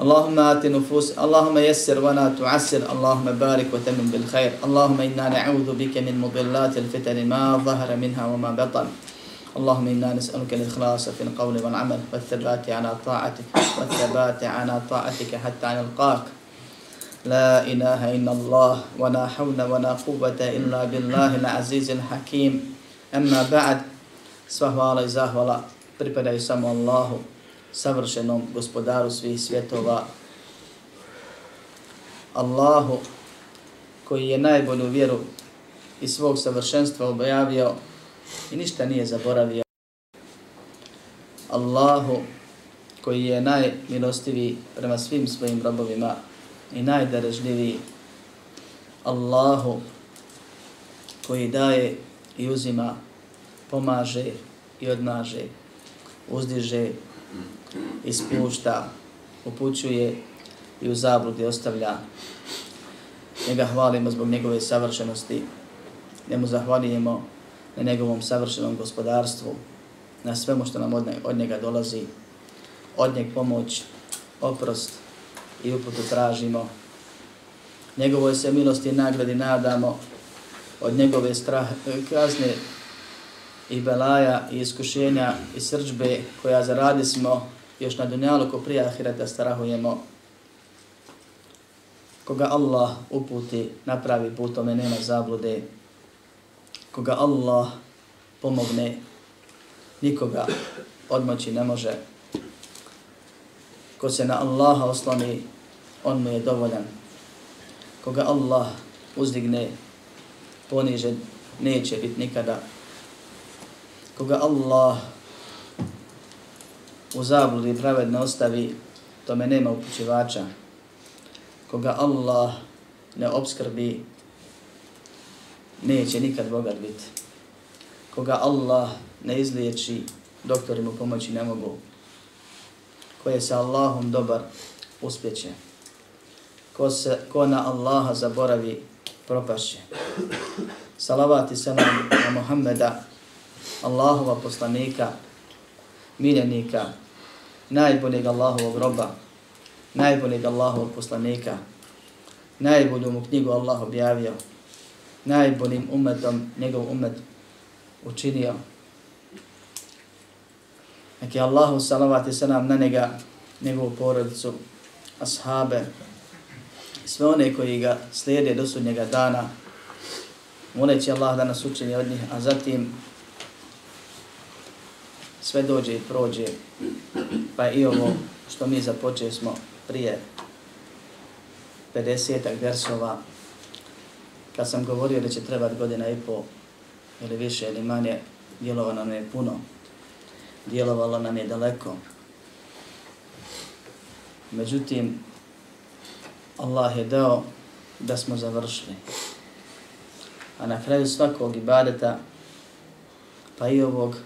اللهم آت نفوس اللهم يسر ولا تعسر. اللهم بارك وتمن بالخير. اللهم إنا نعوذ بك من مضلات الفتن ما ظهر منها وما بطن. اللهم إنا نسألك الإخلاص في القول والعمل والثبات على طاعتك والثبات على طاعتك حتى نلقاك. لا إله إلا الله ولا حول ولا قوة إلا بالله العزيز الحكيم. أما بعد sva hvala i zahvala pripadaju samo Allahu, savršenom gospodaru svih svjetova, Allahu koji je najbolju vjeru i svog savršenstva objavio i ništa nije zaboravio. Allahu koji je najmilostiviji prema svim svojim robovima i najdarežljiviji. Allahu koji daje i uzima, pomaže i odmaže, uzdiže ispušta, upućuje i u zabludi ostavlja. Njega hvalimo zbog njegove savršenosti. Njemu zahvalijemo na njegovom savršenom gospodarstvu, na svemu što nam od njega dolazi, od njeg pomoć, oprost i uputu tražimo. Njegovoj se milosti i nagradi nadamo od njegove strah, kazne i belaja i iskušenja i srđbe koja zaradi smo još na dunjalu ko prije ahireta strahujemo. Koga Allah uputi, napravi putome, nema zablude. Koga Allah pomogne, nikoga odmoći ne može. Ko se na Allaha osloni, on mu je dovoljan. Koga Allah uzdigne, ponižen, neće biti nikada. Koga Allah u zabludi pravedno ostavi, tome nema upućivača. Koga Allah ne obskrbi, neće nikad bogat biti. Koga Allah ne izliječi, doktori mu pomoći ne mogu. Ko je sa Allahom dobar, uspjeće. Ko, se, ko na Allaha zaboravi, propašće. Salavat i salam na Muhammeda, Allahova poslanika, miljenika, najboljeg Allahovog roba, najboljeg Allahovog poslanika, najbolju mu knjigu Allah objavio, najboljim umetom njegov umet učinio. Neki Allahu salavat i salam na njega, njegovu porodicu, ashabe, sve one koji ga slijede do sudnjega dana, moleći Allah da nas učini od njih, a zatim sve dođe i prođe, pa i ovo što mi započeli smo prije 50 versova, kad sam govorio da će trebati godina i po ili više ili manje, djelovalo nam je puno, djelovalo nam je daleko. Međutim, Allah je dao da smo završili. A na kraju svakog ibadeta, pa i ovog,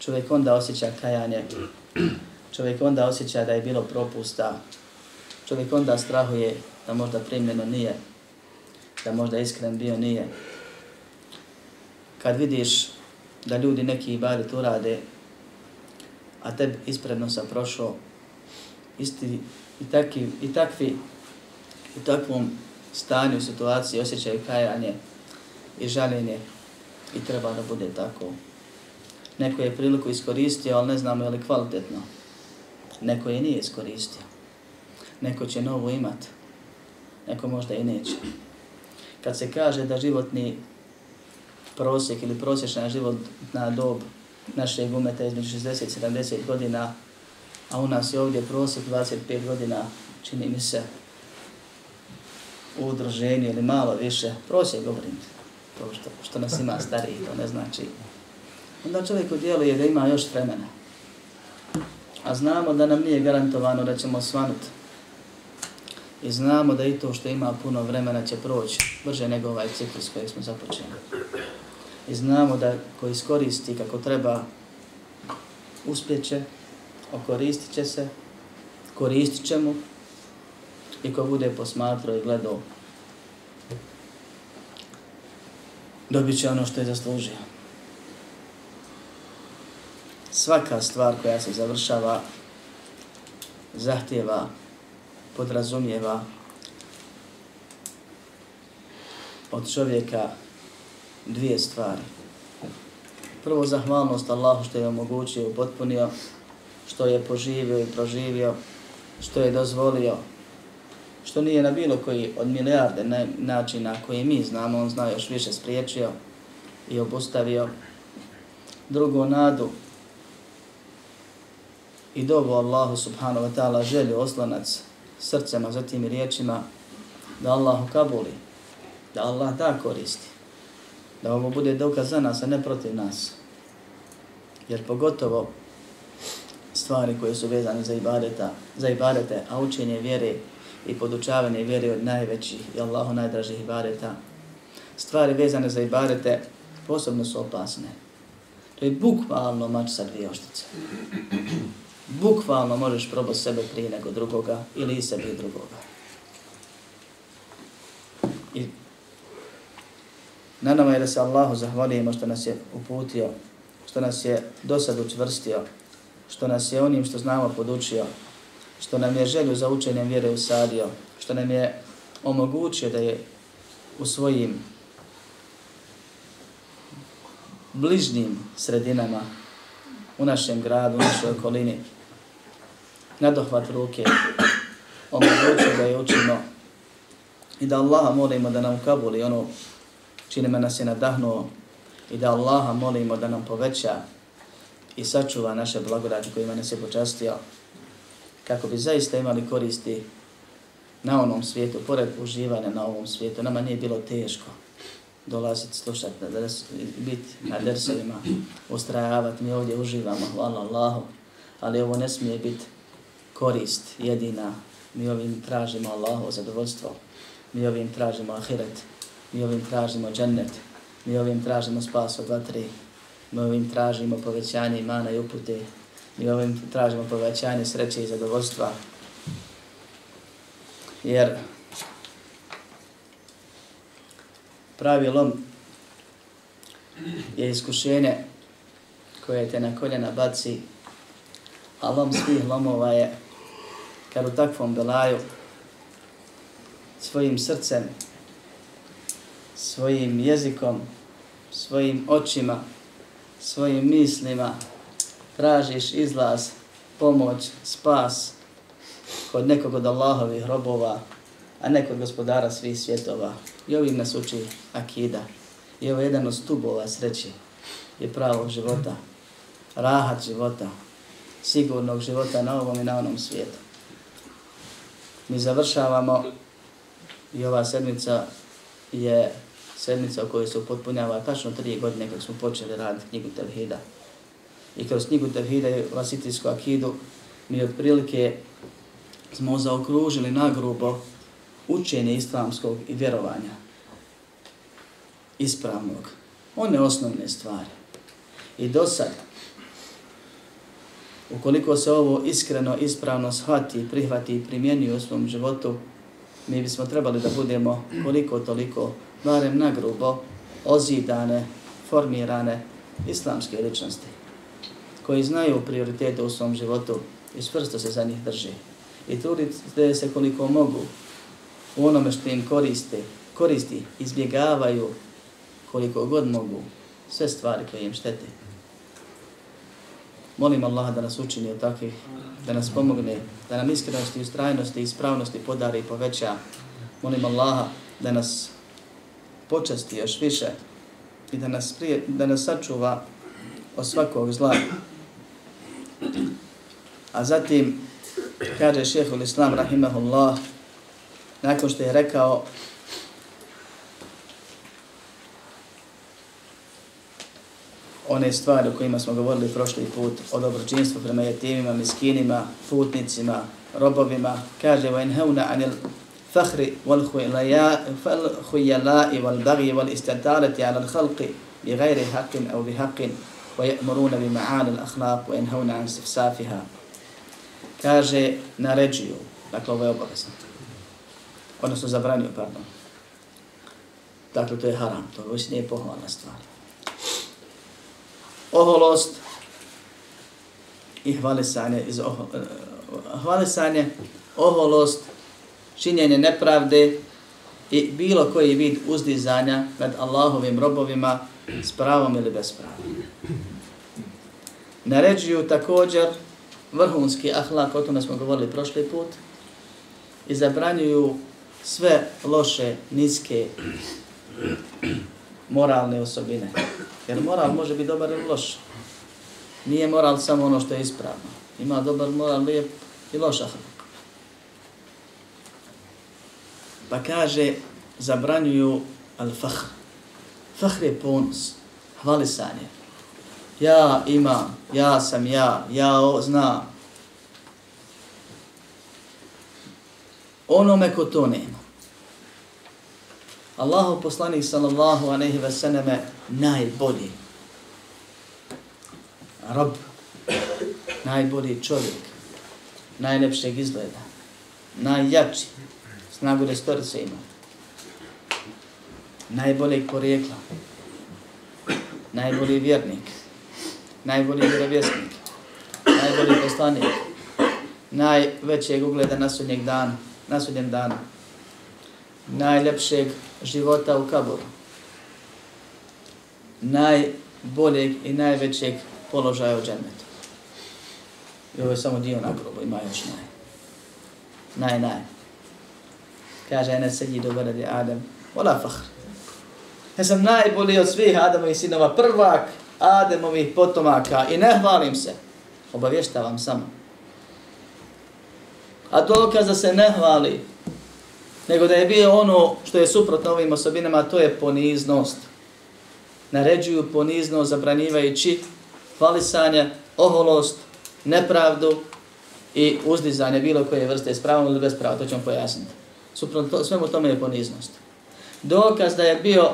čovjek onda osjeća kajanje, čovjek onda osjeća da je bilo propusta, čovjek onda strahuje da možda primljeno nije, da možda iskren bio nije. Kad vidiš da ljudi neki ibadet urade, a tebi ispredno sam prošao, isti i, taki, i takvi u takvom stanju, situaciji osjećaju kajanje i žaljenje i treba da bude tako. Neko je priliku iskoristio, ali ne znamo je li kvalitetno. Neko je nije iskoristio. Neko će novo imat. Neko možda i neće. Kad se kaže da životni prosjek ili prosječna životna dob našeg umeta između 60-70 godina, a u nas je ovdje prosjek 25 godina, čini mi se, u udruženju ili malo više, prosjek govorim, to što, što nas ima stariji, to ne znači. Onda čovjek udjeluje da ima još vremena. A znamo da nam nije garantovano da ćemo svanuti I znamo da i to što ima puno vremena će proći brže nego ovaj ciklus koji smo započeli. I znamo da ko iskoristi kako treba uspjeće, okoristit će se, koristit će mu i ko bude posmatrao i gledao dobit će ono što je zaslužio. Svaka stvar koja se završava zahtjeva, podrazumijeva od čovjeka dvije stvari. Prvo, zahvalnost Allahu što je omogućio i potpunio, što je poživio i proživio, što je dozvolio, što nije na bilo koji od milijarde načina koji mi znamo, on zna još više spriječio i obustavio. Drugo, nadu i dobu Allahu subhanahu wa ta'ala želju oslanac srcema za tim riječima da Allahu kabuli, da Allah da koristi, da ovo bude dokaz za nas, a ne protiv nas. Jer pogotovo stvari koje su vezane za ibadeta, za ibadete, a učenje vjere i podučavanje vjere od najvećih i Allahu najdražih ibadeta, stvari vezane za ibadete posebno su opasne. To je bukvalno mač sa dvije oštice. Bukvalno možeš probati sebe prije nego drugoga ili i sebe i drugoga. I na nama je da se Allahu zahvalimo što nas je uputio, što nas je do sad učvrstio, što nas je onim što znamo podučio, što nam je želju za učenjem vjere usadio, što nam je omogućio da je u svojim bližnim sredinama u našem gradu, u našoj okolini, na dohvat ruke, omogućio da je učimo i da Allaha molimo da nam kabuli ono čini me nas je nadahnuo i da Allaha molimo da nam poveća i sačuva naše blagodati kojima nas je počastio kako bi zaista imali koristi na onom svijetu, pored uživanja na ovom svijetu. Nama nije bilo teško dolaziti, slušati, da, da biti na dersovima, ustrajavati. Mi ovdje uživamo, hvala Allahu, ali ovo ne smije biti korist jedina. Mi ovim tražimo Allahovo zadovoljstvo. Mi ovim tražimo ahiret. Mi ovim tražimo džennet. Mi ovim tražimo spas od vatri. Mi ovim tražimo povećanje imana i upute. Mi ovim tražimo povećanje sreće i zadovoljstva. Jer pravilom je iskušenje koje te na koljena baci, a lom svih lomova je kad u takvom belaju svojim srcem, svojim jezikom, svojim očima, svojim mislima tražiš izlaz, pomoć, spas kod nekog od Allahovih robova, a ne kod gospodara svih svjetova. I ovim nas uči akida. I ovo je jedan od stubova sreći je pravog života, rahat života, sigurnog života na ovom i na onom svijetu. Mi završavamo i ova sedmica je sedmica u kojoj se upotpunjava tačno tri godine kako smo počeli raditi knjigu Tevhida. I kroz knjigu Tevhida i Vasitijsku akidu mi otprilike smo zaokružili nagrubo učenje islamskog i vjerovanja ispravnog. One osnovne stvari. I do sada ukoliko se ovo iskreno, ispravno shvati, prihvati i primjeni u svom životu, mi bismo trebali da budemo koliko toliko, barem na grubo, ozidane, formirane islamske ličnosti, koji znaju prioritete u svom životu i svrsto se za njih drži. I trudite se koliko mogu u onome što im koriste, koristi, izbjegavaju koliko god mogu sve stvari koje im štete. Molim Allaha da nas učini od takvih, da nas pomogne, da nam iskrenosti, ustrajnosti i ispravnosti podari i poveća. Molim Allaha da nas počasti još više i da nas, prije, da nas sačuva od svakog zla. A zatim, kaže šehhul Islam, rahimahullah, nakon što je rekao one stvari o kojima smo govorili prošli put, o dobročinstvu prema jetimima, miskinima, putnicima, robovima, kaže wa inhauna anil فخر والخيلاء والبغي والاستدالة على الخلق بغير حق أو بحق ويأمرون بمعاني الأخلاق وينهون عن استفسافها kaže naređuju, dakle ovo je obavezno, odnosno zabranjuju, pardon. Dakle, to je haram, to je nije pohvalna stvar. Oholost i hvalisanje iz oho, eh, hvalisanje, oholost, činjenje nepravde i bilo koji vid uzdizanja nad Allahovim robovima s pravom ili bez prava. Naređuju također vrhunski ahlak, o tome smo govorili prošli put, i zabranjuju sve loše, niske, moralne osobine. Jer moral može biti dobar ili loš. Nije moral samo ono što je ispravno. Ima dobar moral, lijep i loš ahlak. Pa kaže, zabranjuju al-fahr. Fahr je ponos, hvalisanje. Ja imam, ja sam ja, ja o, znam. Onome ko to nema. Allahu poslanik sallallahu alejhi ve selleme najbolji. Rob, najbolji čovjek, najlepšeg izgleda, najjači, snagu restorice ima, najboljeg porijekla, najbolji vjernik, najbolji vjerovjesnik, najbolji poslanik, najvećeg ugleda na sudnjeg dana, na sudnjem danu, najlepšeg života u kaboru, najboljeg i najvećeg položaja u džennetu. I ovo je samo dio na ima još naj. Naj, naj. Kaže, ene se do veledi Adem, vola fahr. Ja sam najbolji od svih Adamovih sinova, prvak Ademovih potomaka i ne hvalim se. Obavještavam samo. A dokaz da se ne hvali, nego da je bio ono što je suprotno ovim osobinama, to je poniznost. Naređuju poniznost zabranjivajući hvalisanje, oholost, nepravdu i uzdizanje bilo koje vrste s pravom ili bez prava, to ćemo pojasniti. Suprotno svemu tome je poniznost. Dokaz da je bio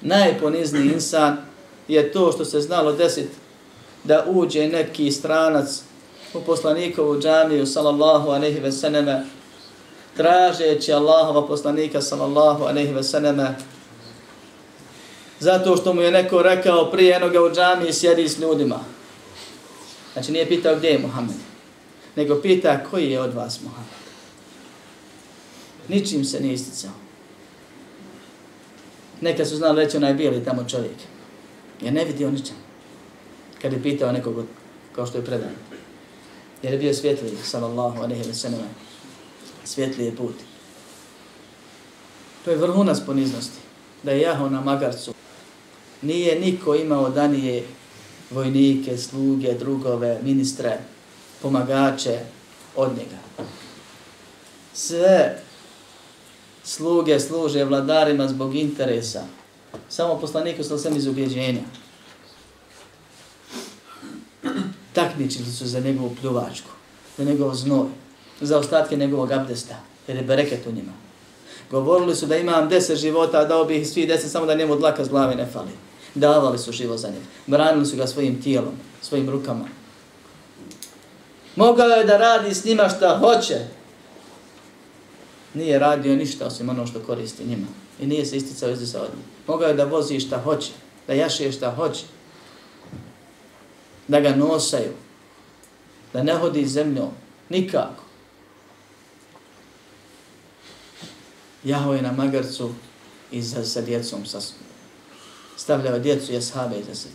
najponizniji insan je to što se znalo desiti da uđe neki stranac u poslanikovu džamiju sallallahu aleyhi ve seneme tražeći Allahova poslanika sallallahu aleyhi ve seneme zato što mu je neko rekao prije enoga u džamiji sjedi s ljudima. Znači nije pitao gdje je Muhammed, nego pita koji je od vas Muhammed. Ničim se nije isticao. Neka su znali reći onaj bijeli tamo čovjek. Je ne vidio ničem. Kad je pitao nekog kao što je predan. Jer je bio svjetljiv, sallallahu alaihi wa sallam svjetlije put. To je vrhunac poniznosti. Da je jaho na magarcu. Nije niko imao danije vojnike, sluge, drugove, ministre, pomagače od njega. Sve sluge služe vladarima zbog interesa. Samo poslaniku sam sam iz ubjeđenja. Takmičili su za njegovu pljuvačku, za njegov znoj, za ostatke njegovog abdesta, jer je bereket u njima. Govorili su da imam deset života, dao bih svi deset, samo da njemu dlaka z glave ne fali. Davali su živo za njeg. Branili su ga svojim tijelom, svojim rukama. Mogao je da radi s njima šta hoće, nije radio ništa osim ono što koristi njima. I nije se isticao izdisao od njih. Mogao je da vozi šta hoće, da jaše šta hoće. Da ga nosaju. Da ne hodi zemljom. Nikako. Jaho je na magarcu i za, sa djecom. Sa, stavljao djecu i ashabe iza sebe.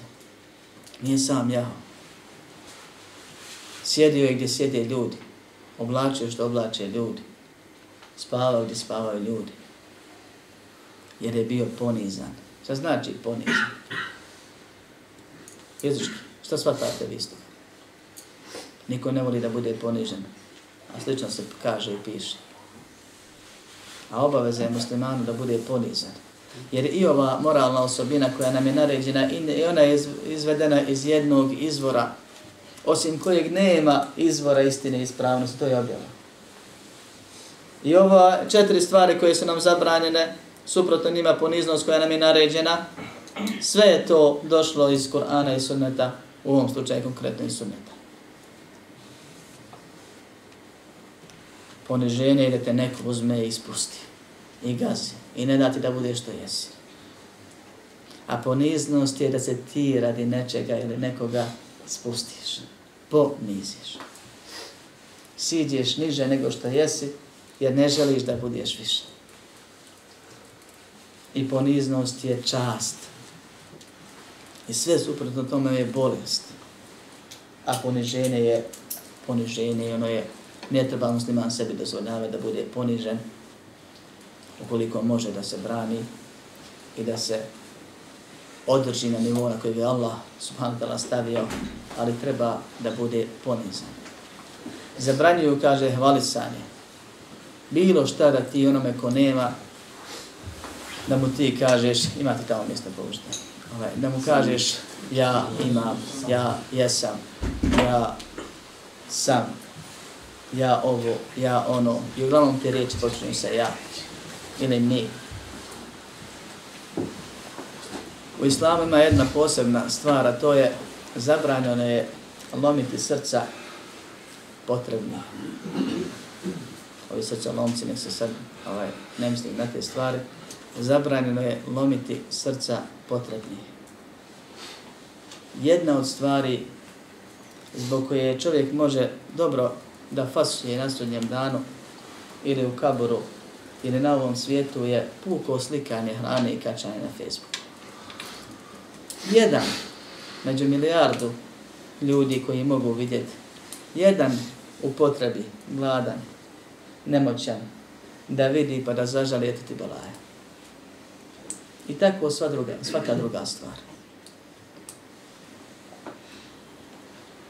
Nije sam jahao. Sjedio je gdje sjede ljudi. Oblačio što oblače ljudi spavao gdje spavaju ljudi. Jer je bio ponizan. Šta znači ponizan? Jezuški, šta shvatate vi isto? Niko ne voli da bude ponižen. A slično se kaže i piše. A obaveza je muslimanu da bude ponizan. Jer i ova moralna osobina koja nam je naređena, i ona je izvedena iz jednog izvora, osim kojeg nema izvora istine i ispravnosti, to je objava. I ova četiri stvari koje su nam zabranjene, suprotno njima poniznost koja nam je naređena, sve je to došlo iz Kur'ana i sunneta, u ovom slučaju konkretno iz sunneta. Poniženje je da te neko uzme i ispusti i gazi i ne da ti da budeš što jesi. A poniznost je da se ti radi nečega ili nekoga spustiš, poniziš. Siđeš niže nego što jesi, jer ne želiš da budeš više. I poniznost je čast. I sve suprotno tome je bolest. A poniženje je poniženje i ono je ne treba musliman sebi dozvoljava da bude ponižen ukoliko može da se brani i da se održi na nivou na koji je Allah subhanahu ta'ala stavio, ali treba da bude ponizan. Zabranjuju, kaže, hvalisanje. Bilo šta da ti onome ko nema, da mu ti kažeš, ima ti tamo mjesto povušte, ovaj, da mu kažeš, ja imam, ja jesam, ja sam, ja ovo, ja ono, i uglavnom te riječi počinju sa ja ili mi. U islamu ima jedna posebna stvar, a to je zabranjeno je lomiti srca potrebna. Ovi srca lomci, nek se sad ovaj, ne mislim na te stvari. Zabranjeno je lomiti srca potrebnih. Jedna od stvari zbog koje čovjek može dobro da fasuje na sudnjem danu ili u kaboru ili na ovom svijetu je puko slikanje hrane i kačanje na Facebooku. Jedan među milijardu ljudi koji mogu vidjeti, jedan u potrebi, gladan, nemoćan, da vidi pa da zažali eto ti balaje. I tako sva druga, svaka druga stvar.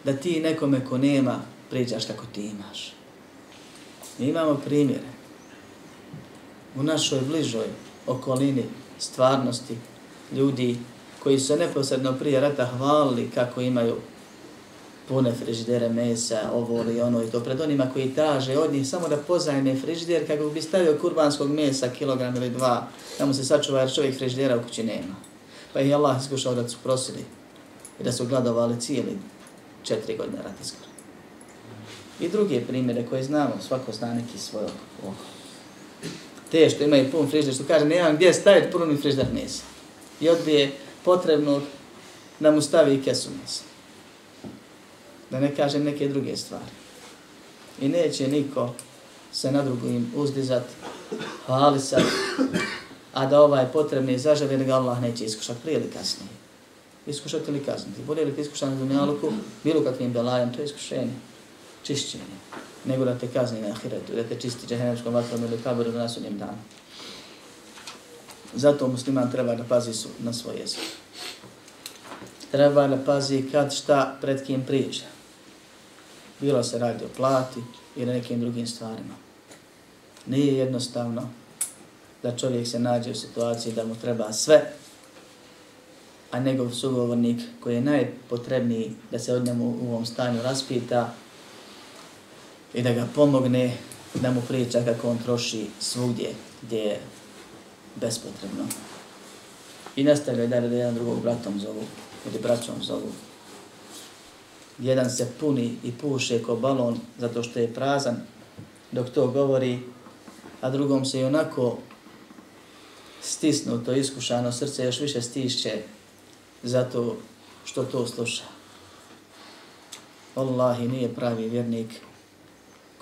Da ti nekome ko nema, priđaš kako ti imaš. Mi imamo primjere u našoj bližoj okolini stvarnosti ljudi koji su neposredno prije rata hvalili kako imaju pune frižidere mesa, ovo ili ono i to pred onima koji traže od njih samo da pozajme frižider kako bi stavio kurbanskog mesa kilogram ili dva, da mu se sačuva jer čovjek frižidera u kući nema. Pa ih Allah iskušao da su prosili i da su gladovali cijeli četiri godine rata skoro. I druge primjere koje znamo, svako zna neki svoj oko. Te što imaju pun frižder, što kaže, nemam gdje staviti puni frižder mesa. I odbije potrebno da mu stavi kesu mesa. Da ne kaže neke druge stvari. I neće niko se na drugim uzdizat, hvali sad, a da ovaj potrebni zaželi, da ga Allah neće iskušati prije ili kasnije. Iskušati ili kazniti. Bolje li ti iskušan na dunjaluku, bilo kakvim belajem, to je iskušenje čišćenje, nego da te kazni na ahiretu, da te čisti džahenevskom vatrom ili kaboru na sudnjem danu. Zato musliman treba da pazi su na svoj jezik. Treba da pazi kad šta pred kim priča. Bilo se radi o plati ili nekim drugim stvarima. Nije jednostavno da čovjek se nađe u situaciji da mu treba sve, a njegov sugovornik koji je najpotrebniji da se od njemu u ovom stanju raspita, i da ga pomogne da mu priča kako on troši svugdje gdje je bespotrebno. I nastavljaju dalje da jedan drugog bratom zovu ili braćom zovu. Jedan se puni i puše ko balon zato što je prazan dok to govori, a drugom se i onako stisnuto, iskušano srce još više stišće zato što to sluša. Wallahi nije pravi vjernik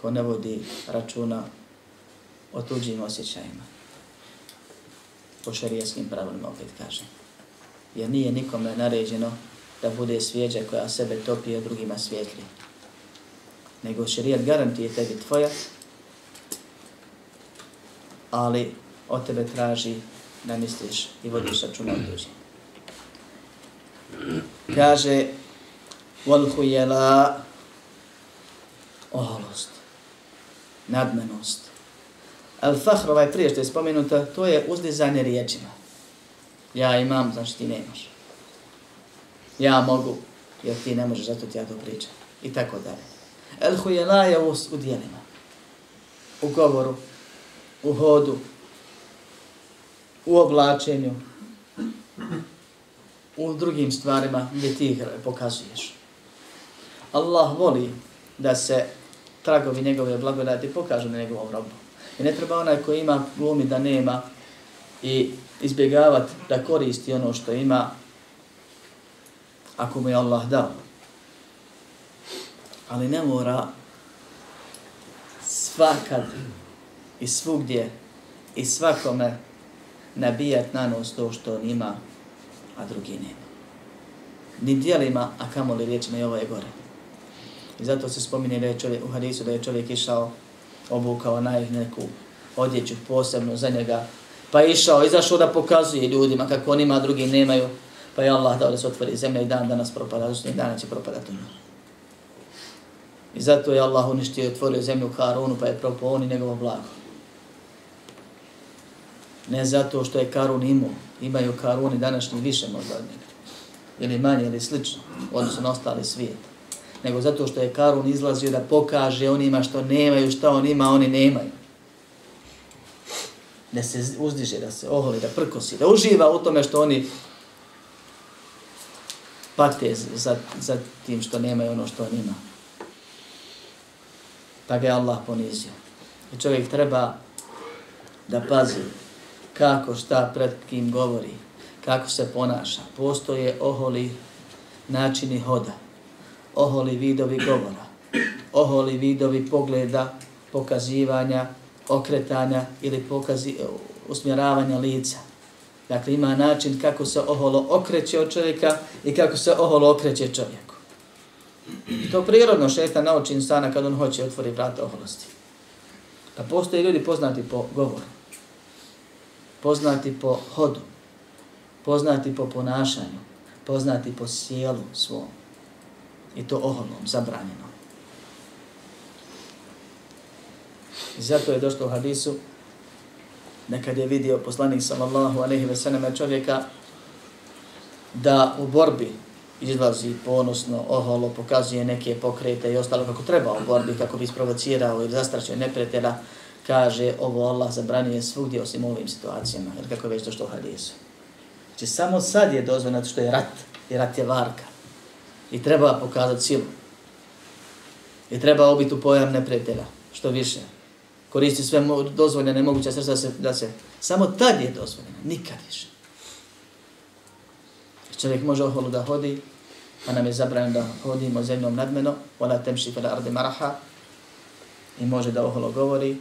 ko ne vodi računa o tuđim osjećajima. Po šarijeskim pravilima opet kažem. Jer nije nikome naređeno da bude svijeđa koja sebe topi, a drugima svijetli. Nego šarijet garantije tebi tvoja, ali od tebe traži da misliš i vodiš računa o tuđim. Kaže, Volhujela, oholost nadmenost. Al fahr ovaj prije što je spomenuta, to je uzdizanje riječima. Ja imam, znači ti nemaš. Ja mogu, jer ti ne možeš, zato ti ja to pričam. I tako dalje. El hujela je u, u dijelima. U govoru, u hodu, u oblačenju, u drugim stvarima gdje ti ih pokazuješ. Allah voli da se tragovi njegove blagodati pokažu na njegovom robu. I ne treba onaj koji ima glumi da nema i izbjegavati da koristi ono što ima ako mu je Allah dao. Ali ne mora svakad i svugdje i svakome nabijat na nos to što on ima, a drugi nema. Ni dijelima, a kamoli riječima i ovo je gore. I zato se spominje da je čovjek, u hadisu da je čovjek išao, obukao na neku odjeću posebno za njega, pa je išao, izašao da pokazuje ljudima kako on ima, a drugi nemaju, pa je Allah dao da se otvori zemlja i dan danas propada, znači dana će propadati u njoj. I zato je Allah uništio i otvorio zemlju Karunu, pa je propao on i njegovo blago. Ne zato što je Karun imao, imaju Karuni današnji više možda od njega. Ili manje, ili slično, odnosno na ostali svijet. Nego zato što je Karun izlazio da pokaže onima što nemaju, šta on ima, oni nemaju. Da se uzdiže, da se oholi, da prkosi, da uživa u tome što oni pate za, za tim što nemaju ono što on ima pa ga je Allah ponizio. I čovjek treba da pazi kako šta pred kim govori, kako se ponaša. Postoje oholi načini hoda, oholi vidovi govora, oholi vidovi pogleda, pokazivanja, okretanja ili pokazi, e, usmjeravanja lica. Dakle, ima način kako se oholo okreće od čovjeka i kako se oholo okreće čovjeku. To prirodno šeta nauči insana kad on hoće otvori vrata oholosti. Pa postoje ljudi poznati po govoru, poznati po hodu, poznati po ponašanju, poznati po sjelu svom. I to oholom, zabranjeno. I zato je došlo u hadisu, nekad je vidio poslanik sallallahu alaihi ve sallam čovjeka da u borbi izlazi ponosno, oholo, pokazuje neke pokrete i ostalo kako treba u borbi, kako bi isprovocirao ili zastrašio nepretjera, kaže ovo Allah zabranije svugdje osim ovim situacijama, jer kako je već to što u hadisu. Znači samo sad je dozvoljeno što je rat, i rat je varka. I treba pokazati silu. I treba obiti u pojam neprijatelja, što više. Koristi sve dozvoljene moguće srca da se, da se... Samo tad je dozvoljeno, nikad više. Čovjek može oholu da hodi, a nam je zabranjeno da hodimo zemljom nadmeno, ona temši kada arde maraha, i može da oholo govori,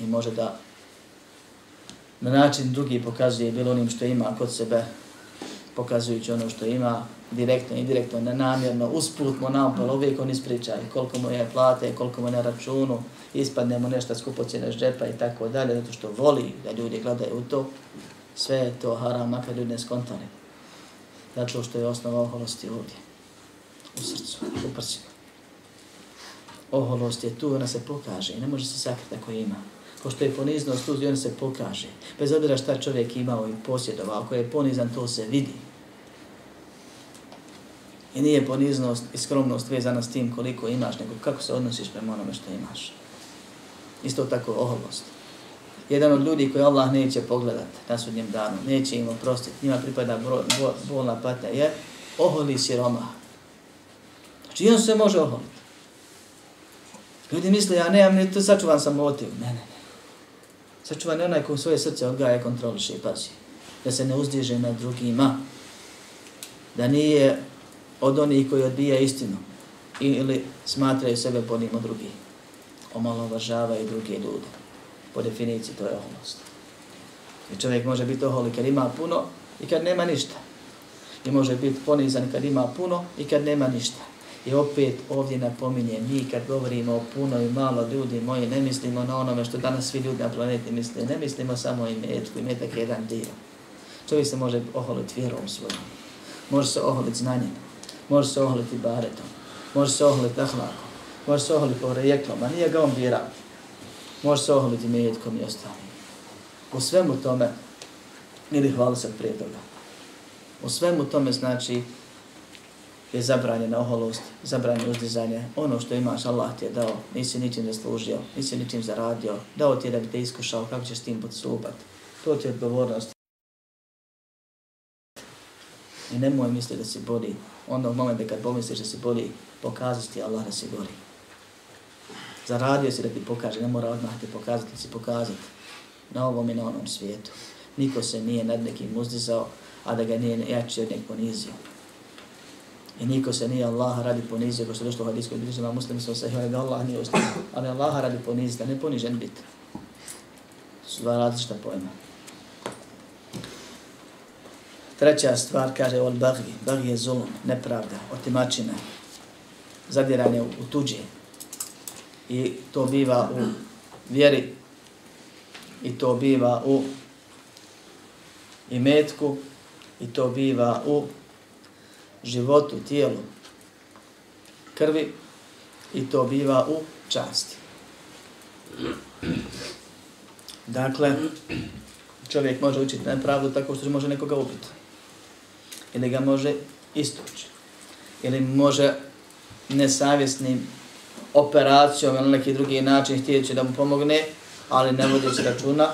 i može da na način drugi pokazuje bilo onim što ima kod sebe, pokazujući ono što ima, direktno i indirektno, nenamjerno, usput mu naopal, uvijek on ispriča koliko mu je plate, koliko mu je na računu, ispadne mu nešto skupo cijene džepa i tako dalje, zato što voli da ljudi gledaju u to, sve je to haram, makar ljudi ne skontali zato što je osnova oholosti ovdje, u srcu, u prsima. Oholost je tu, ona se pokaže i ne može se sakriti ako ima. Pošto je poniznost tu, ona se pokaže. Bez obzira šta čovjek imao i posjedovao, ako je ponizan, to se vidi. I nije poniznost i skromnost vezana s tim koliko imaš, nego kako se odnosiš prema onome što imaš. Isto tako oholost jedan od ljudi koji Allah neće pogledat na sudnjem danu, neće im oprostiti, njima pripada bolna patnja, je oholi siroma. Znači on se može oholiti. Ljudi misle, ja nemam, ne, to sačuvan sam motiv. Ne, ne, ne. Sačuvan je onaj ko svoje srce odgaja, kontroliše i pazi. Da se ne uzdiže na drugima. Da nije od onih koji odbija istinu. Ili smatraju sebe bonim od drugih. Omalovažavaju druge ljude po definiciji to je oholost. I čovjek može biti oholi kad ima puno i kad nema ništa. I može biti ponizan kad ima puno i kad nema ništa. I opet ovdje napominje, mi kad govorimo o puno i malo ljudi moji, ne mislimo na onome što danas svi ljudi na planeti misle, ne mislimo samo o imetku, imetak je jedan dio. Čovjek se može oholiti vjerom svojom, može se oholiti znanjem, može se oholiti baretom, može se oholiti ahlakom, može se oholiti porejeklom, a nije ga on birao može se oholiti metkom i ostalim. U svemu tome, ili hvala se prije toga, u svemu tome znači je zabranjena oholost, zabranjeno uzdizanje. Ono što imaš, Allah ti je dao, nisi ničim zaslužio, nisi ničim zaradio, dao ti je da bi te iskušao, kako ćeš tim podstupat. To ti je odgovornost. I nemoj misli da si bodi Onda u momentu kad pomisliš da si boli, pokazati ti Allah da si gori. Zaradio si da ti pokaže, ne mora odmah ti pokazati, si pokazati na ovom i na onom svijetu. Niko se nije nad nekim uzdizao, a da ga nije jači od nek ponizio. I niko se nije Allah radi ponizio, ko što je došlo u hadijskoj bilježima, muslimi su se da Allah nije ustavio, ali Allah radi ponizio, ne ponižen bit. Su dva različita pojma. Treća stvar kaže ol bagi. Bagi je zulum, nepravda, otimačina, zadiranje u, u tuđe. I to biva u vjeri, i to biva u imetku, i to biva u životu, tijelu, krvi, i to biva u časti. Dakle, čovjek može učiti nepravdu tako što može nekoga ubiti ili ga može istući, ili može nesavjesnim operacijom ili neki drugi način htijeći da mu pomogne, ali ne vodi se računa,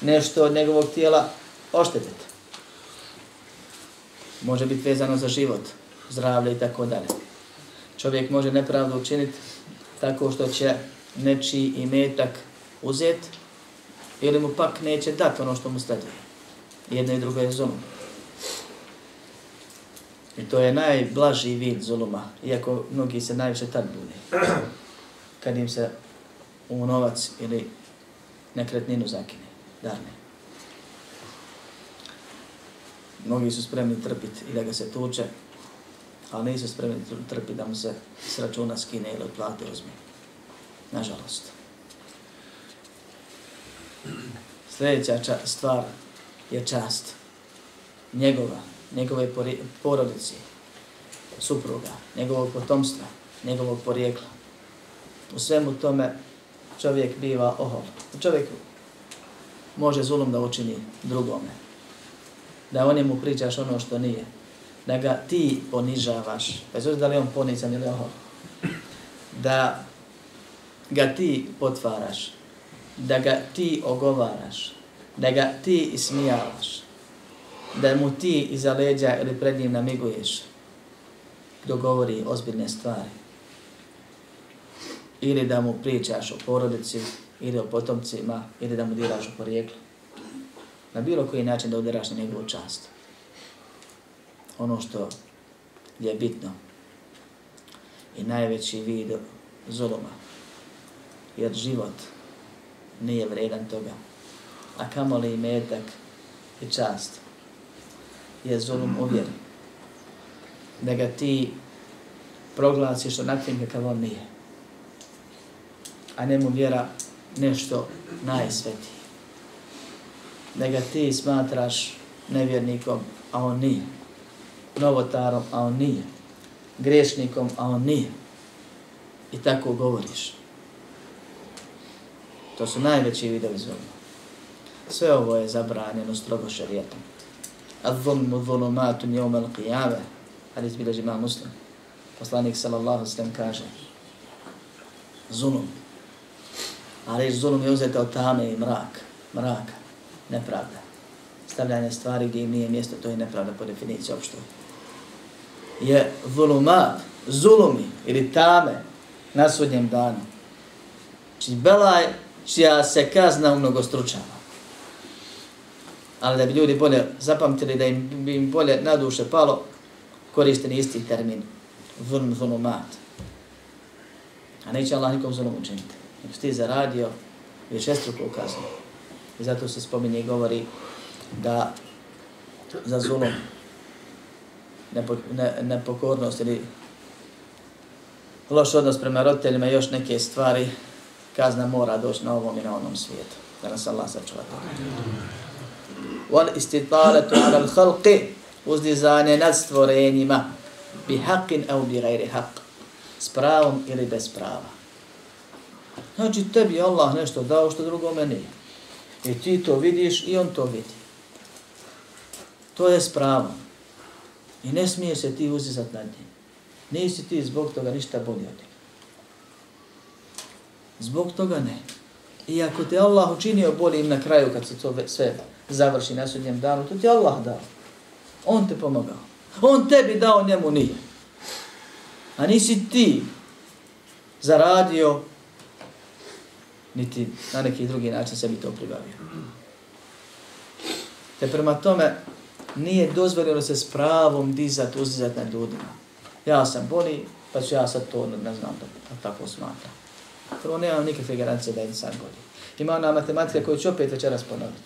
nešto od njegovog tijela oštetiti. Može biti vezano za život, zdravlje i tako dalje. Čovjek može nepravdu učiniti tako što će nečiji imetak uzeti ili mu pak neće dati ono što mu sleduje. Jedno i drugo je zulum. I to je najblaži vid zuluma, iako mnogi se najviše tad bude. Kad im se u novac ili nekretninu zakine, darne. Mnogi su spremni trpiti i da ga se tuče, ali nisu spremni trpiti da mu se s računa skine ili plate uzme. Nažalost. Sljedeća stvar je čast. Njegova, njegove porodice, supruga, njegovog potomstva, njegovog porijekla. U svemu tome čovjek biva ohol. Čovjek može zulum da učini drugome. Da on mu pričaš ono što nije. Da ga ti ponižavaš. Bez da li on ponizan ili ohol. Da ga ti potvaraš. Da ga ti ogovaraš. Da ga ti ismijavaš da mu ti iza leđa ili pred njim namiguješ dok govori ozbiljne stvari. Ili da mu pričaš o porodici, ili o potomcima, ili da mu diraš o porijeklu. Na bilo koji način da udiraš na njegovu čast. Ono što je bitno i najveći vid zuluma. Jer život nije vredan toga. A kamoli i metak i čast je zulum u vjeri. Da ga ti proglasiš onakvim kakav on nije. A ne mu vjera nešto najsvetije. Da ga ti smatraš nevjernikom, a on nije. Novotarom, a on nije. Grešnikom, a on nije. I tako govoriš. To su najveći vidovi zuluma. Sve ovo je zabranjeno strogo šarijetom. الظلم ظلمات يوم القيامة hadis bilježi ima muslim. Poslanik sallallahu sallam kaže zulum. A reč zulum je uzeta od tame i mrak, mraka, nepravda. Stavljanje stvari gdje im nije mjesto, to je nepravda po definiciji opšto. Je zulumat, zulumi ili tame na sudnjem danu. Či belaj čija se kazna u mnogo stručava ali da bi ljudi bolje zapamtili, da im bi im bolje na duše palo, koristeni isti termin, zulm, zulumat. A neće Allah nikom zulum učiniti. Nek ti zaradio, je šestruko ukazano. I zato se spominje i govori da za zulum, nepo, ne, nepokornost ili loš odnos prema roditeljima i još neke stvari, kazna mora doći na ovom i na onom svijetu. Da nas Allah sačuva wal istitalatu ala l'halqi, uzdizanje nad stvorenjima bi haqqin au bi gajri haqq s pravom ili bez prava. Znači tebi Allah nešto dao što drugome nije. I ti to vidiš i on to vidi. To je s pravom. I ne smije se ti uzizat nad njim. Nisi ti zbog toga ništa bolji od njega. Zbog toga ne. I ako te Allah učinio boljim na kraju kad se to sve završi na sudnjem danu, to ti Allah dao. On te pomogao. On tebi dao, njemu nije. A nisi ti zaradio, niti na neki drugi način sebi to pribavio. Te prema tome, nije dozvoljeno se s pravom dizat, uzizat na ljudima. Ja sam bolji, pa ću ja sad to ne znam da, da tako smatram. Prvo nemam nikakve garancije da je insan bolji. Ima ona matematika koju ću opet večeras ponoviti.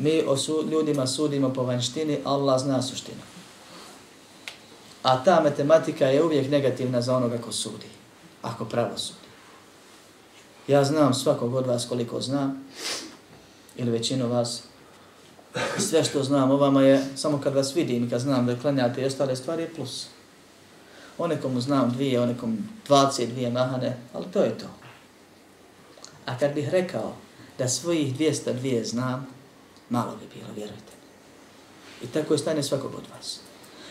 Mi o su, ljudima sudimo po vanštini, Allah zna suštinu. A ta matematika je uvijek negativna za onoga ko sudi. Ako pravo sudi. Ja znam svakog od vas koliko znam, ili većinu vas, sve što znam o vama je, samo kad vas vidim i kad znam da klanjate i ostale stvari, je plus. O nekomu znam dvije, o nekom dvacije dvije mahane, ali to je to. A kad bih rekao da svojih 202 znam, malo bi bilo, vjerujte. I tako je stane svakog od vas.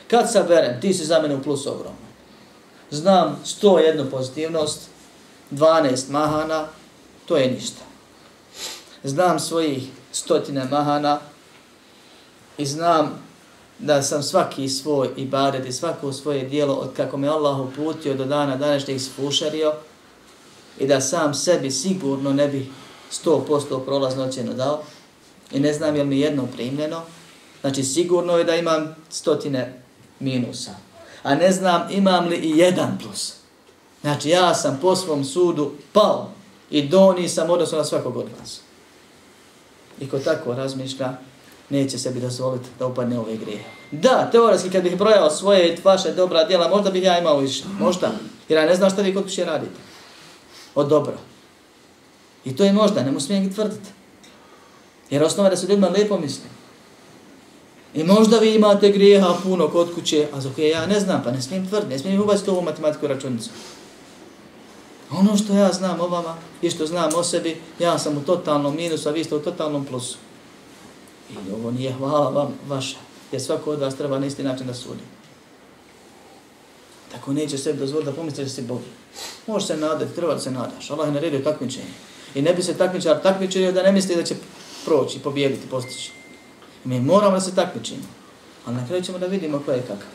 Kad saberem, ti si za mene u plus ogromno. Znam 101 pozitivnost, 12 mahana, to je ništa. Znam svojih stotine mahana i znam da sam svaki svoj ibadet i svako svoje dijelo od kako me Allah uputio do dana današnjeg spušario i da sam sebi sigurno ne bi 100% prolazno ocjenu dao i ne znam je li mi jedno primljeno, znači sigurno je da imam stotine minusa, a ne znam imam li i jedan plus. Znači ja sam po svom sudu pao i doni sam odnosno na svakog od vas. I ko tako razmišlja, neće sebi dozvoliti da upadne ove grije. Da, teoretski kad bih brojao svoje i vaše dobra djela, možda bih ja imao više. Možda. Jer ja ne znam šta vi kod kuće radite. Od dobro. I to je možda, ne mu smijem tvrditi. Jer osnova da se ljudima lijepo misli. I možda vi imate grijeha puno kod kuće, a za koje ja ne znam, pa ne smijem tvrditi, ne smijem ubaciti ovu matematiku računicu. Ono što ja znam o vama i što znam o sebi, ja sam u totalnom minusu, a vi ste u totalnom plusu. I ovo nije hvala vam vaša, jer svako od vas treba na isti način da sudi. Tako neće sebi dozvoliti da pomisli da si Bog. Može se nadati, treba da se nadaš. Allah je naredio takmičenje. I ne bi se takmičar takmičio da ne misli da će proći, pobijediti, postići. Mi moramo da se takmičimo. Ali na kraju ćemo da vidimo ko je kakav.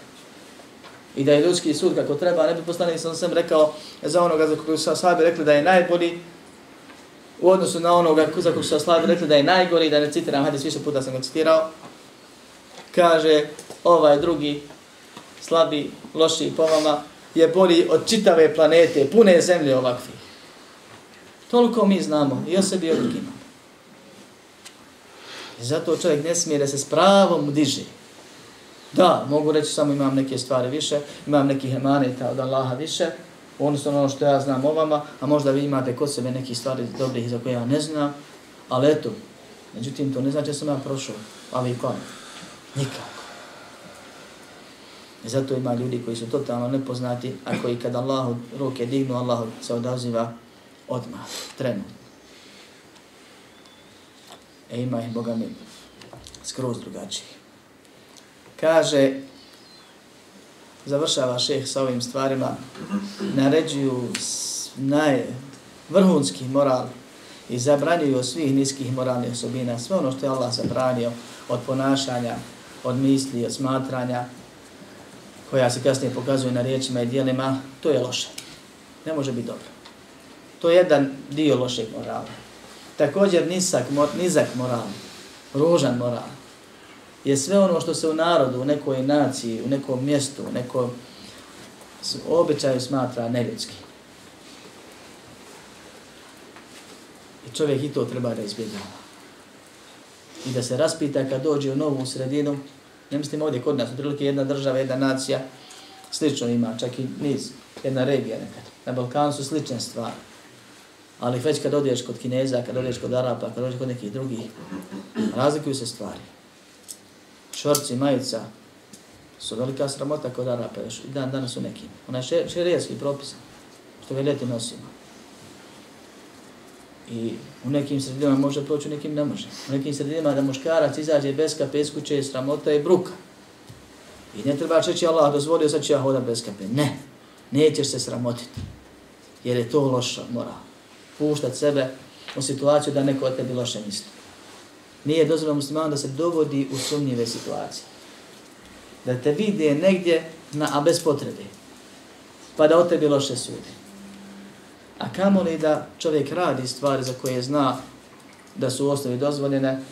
I da je ljudski sud kako treba, ne bi poslanik sam sam rekao za onoga za koga su sahabi rekli da je najbolji, u odnosu na onoga za koga su sahabi rekli da je najgori, da ne citiram, hadis, više puta sam ga citirao, kaže ovaj drugi slabi, loši po vama, je bolji od čitave planete, pune zemlje ovakvi. Toliko mi znamo i o sebi i o drugima. Zato čovjek ne smije da se s pravom diže. Da, mogu reći samo imam neke stvari više, imam nekih emaneta od Allaha više, odnosno ono što ja znam o vama, a možda vi imate kod sebe neki stvari dobrih za koje ja ne znam, ali eto, međutim to ne znači da sam ja prošao, ali i kod. Nikako. I zato ima ljudi koji su totalno nepoznati, a koji kad Allahu ruke dignu, Allahu se odaziva odmah, trenutno. E ima ih, Boga mi, skroz drugačiji. Kaže, završava šeh sa ovim stvarima, naređuju naj, vrhunski moral i zabranjuju svih niskih moralnih osobina, sve ono što je Allah zabranio od ponašanja, od misli, od smatranja, koja se kasnije pokazuje na riječima i dijelima, to je loše. Ne može biti dobro. To je jedan dio lošeg morala. Također nisak, nizak moral, ružan moral, je sve ono što se u narodu, u nekoj naciji, u nekom mjestu, u nekom običaju smatra neljudski. I čovjek i to treba da izbjegava. I da se raspita kad dođe u novu sredinu, ne mislim ovdje kod nas, otprilike jedna država, jedna nacija, slično ima, čak i niz, jedna regija nekad. Na Balkanu su slične stvari. Ali već kad odeš kod Kineza, kad odeš kod Arapa, kad odeš kod nekih drugih, razlikuju se stvari. Šorci, majica, su velika sramota kod Arapa, još i dan danas u nekim. Ona je šerijski propis, što ga ljeti nosimo. I u nekim sredinama može proći, u nekim ne može. U nekim sredinama da muškarac izađe bez kape iz kuće, sramota i bruka. I ne treba reći Allah dozvolio, sad ću ja hodam bez kape. Ne. Nećeš se sramotiti. Jer je to loša moral puštati sebe u situaciju da neko od tebi loše misli. Nije dozvoljeno muslimanu da se dovodi u sumnjive situacije. Da te vide negdje, na, a bez potrebe. Pa da od tebi loše sudi. A kamo li da čovjek radi stvari za koje zna da su u osnovi dozvoljene,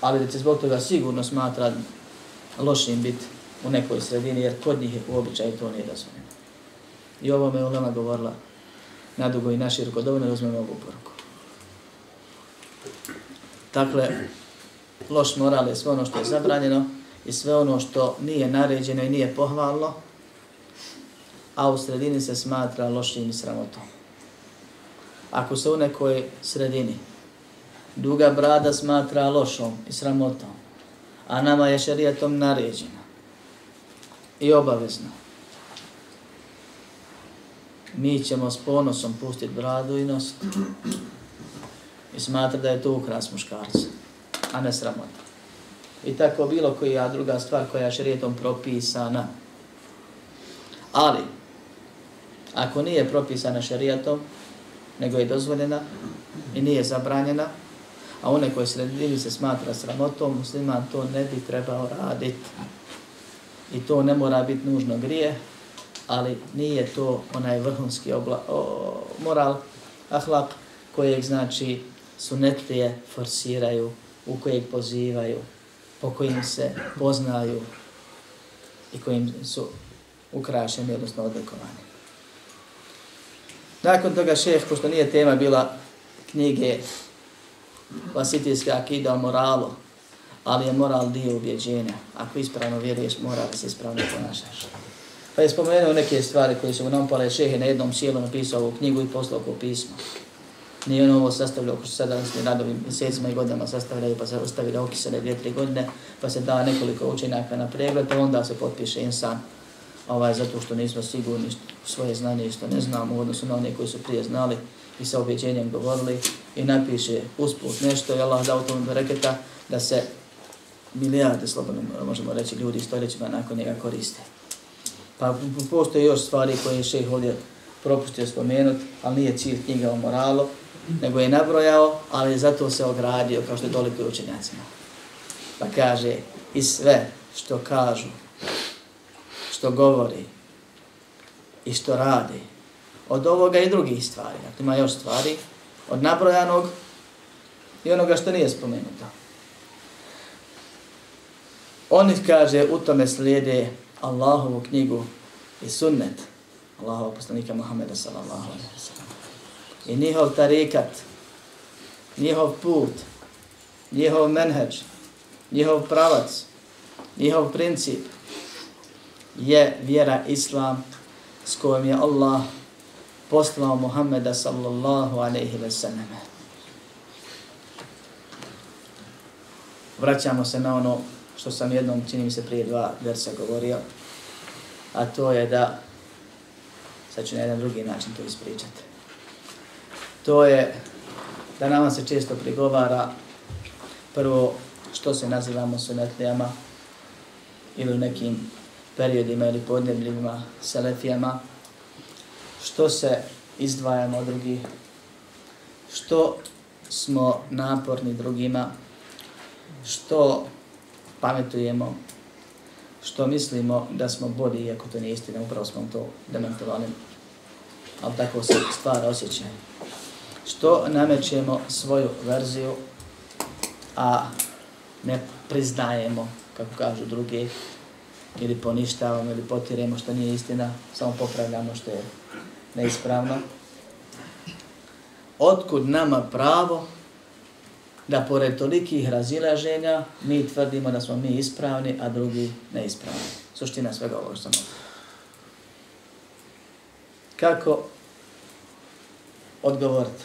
ali da će zbog toga sigurno smatra lošim biti u nekoj sredini, jer kod njih je u običaju to nije dozvoljeno. I ovo me Ulema govorila na dugo i naširko dovoljno da uzmemo ovu poruku. Dakle, loš moral je sve ono što je zabranjeno i sve ono što nije naređeno i nije pohvalno, a u sredini se smatra lošim i sramotom. Ako se u nekoj sredini duga brada smatra lošom i sramotom, a nama je šarijatom naređena i obavezna, mi ćemo s ponosom pustiti bradu i nositi i smatra da je to ukras muškarca, a ne sramota. I tako bilo koja druga stvar koja je šarijetom propisana. Ali, ako nije propisana šerijatom, nego je dozvoljena i nije zabranjena, a u nekoj sredini se smatra sramotom, musliman to ne bi trebao raditi. I to ne mora biti nužno grije, ali nije to onaj vrhunski obla, o, moral, ahlak, kojeg znači sunetlije forsiraju, u kojeg pozivaju, po kojim se poznaju i kojim su ukrašeni, odnosno odlikovani. Nakon toga šeh, pošto nije tema bila knjige Vasitijska akida o moralu, ali je moral dio ubjeđenja. Ako ispravno vjeruješ, mora da se ispravno ponašaš. Pa je spomenuo neke stvari koje su mu nampale šehe na jednom sjelom napisao ovu knjigu i poslao ko pismo. Nije on ovo sastavljao oko sadanskim radovim mjesecima i godinama sastavljaju pa se ostavi da okisane dvije, tri godine pa se da nekoliko učenjaka na pregled pa onda se potpiše insan ovaj, zato što nismo sigurni svoje znanje i što ne znamo u odnosu na one koji su prije znali i sa objeđenjem govorili i napiše usput nešto i Allah dao tomu bereketa da se milijarde, slobodno možemo reći, ljudi stoljećima nakon njega koriste. Pa postoje još stvari koje je šeh ovdje propustio spomenuti, ali nije cilj knjiga o moralu, nego je nabrojao, ali zato se ogradio, kao što je toliko učenjacima. Pa kaže, i sve što kažu, što govori i što radi, od ovoga i drugih stvari, dakle ima još stvari, od nabrojanog i onoga što nije spomenuto. Oni kaže, u tome slijede Allahovu knjigu i sunnet Allahovog poslanika Muhammeda sallallahu alaihi wa sallam. I njihov tarikat, njihov put, njihov menheđ, njihov pravac, njihov princip je vjera Islam s kojom je Allah poslao Muhammeda sallallahu alaihi wa sallam. Vraćamo se na ono što sam jednom, čini mi se prije dva versa govorio, a to je da, sad ću na jedan drugi način to ispričati, to je da nama se često prigovara prvo što se nazivamo sunetlijama ili u nekim periodima ili podnebljivima selefijama, što se izdvajamo od drugih, što smo naporni drugima, što pametujemo, što mislimo da smo bolji, iako to nije istina, upravo smo to demantovali, ali tako se stvara osjećaj. Što namećemo svoju verziju, a ne priznajemo, kako kažu drugi, ili poništavamo, ili potiremo što nije istina, samo popravljamo što je neispravno. Otkud nama pravo da pored tolikih razilaženja mi tvrdimo da smo mi ispravni, a drugi neispravni. Suština svega ovo što sam Kako odgovoriti?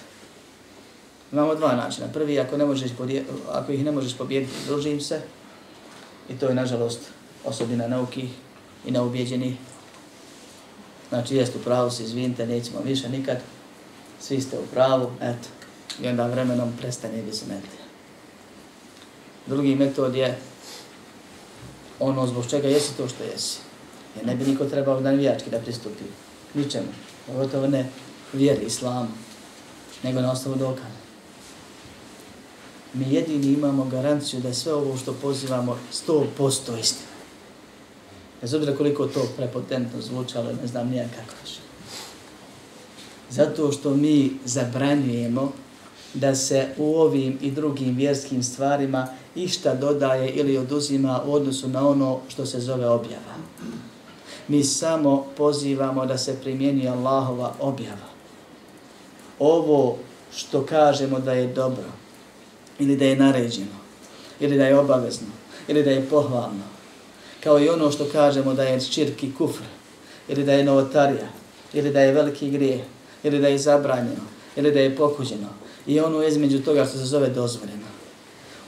Imamo dva načina. Prvi, ako, ne možeš podje, ako ih ne možeš pobijediti, družim se. I to je, nažalost, osobina nauki i neubjeđenih. Znači, jest u pravu, se izvinite, nećemo više nikad. Svi ste u pravu, eto, i onda vremenom prestane bi se. Drugi metod je ono zbog čega jesi to što jesi. Jer ne bi niko trebao da navijački da pristupi ničemu. Pogotovo ne vjeri islamu, nego na osnovu dokaza. Mi jedini imamo garanciju da je sve ovo što pozivamo 100% istina. Bez obzira koliko to prepotentno zvučalo, ne znam nijak kako više. Zato što mi zabranjujemo da se u ovim i drugim vjerskim stvarima išta dodaje ili oduzima u odnosu na ono što se zove objava. Mi samo pozivamo da se primjeni Allahova objava. Ovo što kažemo da je dobro, ili da je naređeno, ili da je obavezno, ili da je pohvalno, kao i ono što kažemo da je širk i kufr, ili da je novotarija, ili da je veliki grije, ili da je zabranjeno, ili da je pokuđeno, i ono između toga što se zove dozvoljeno.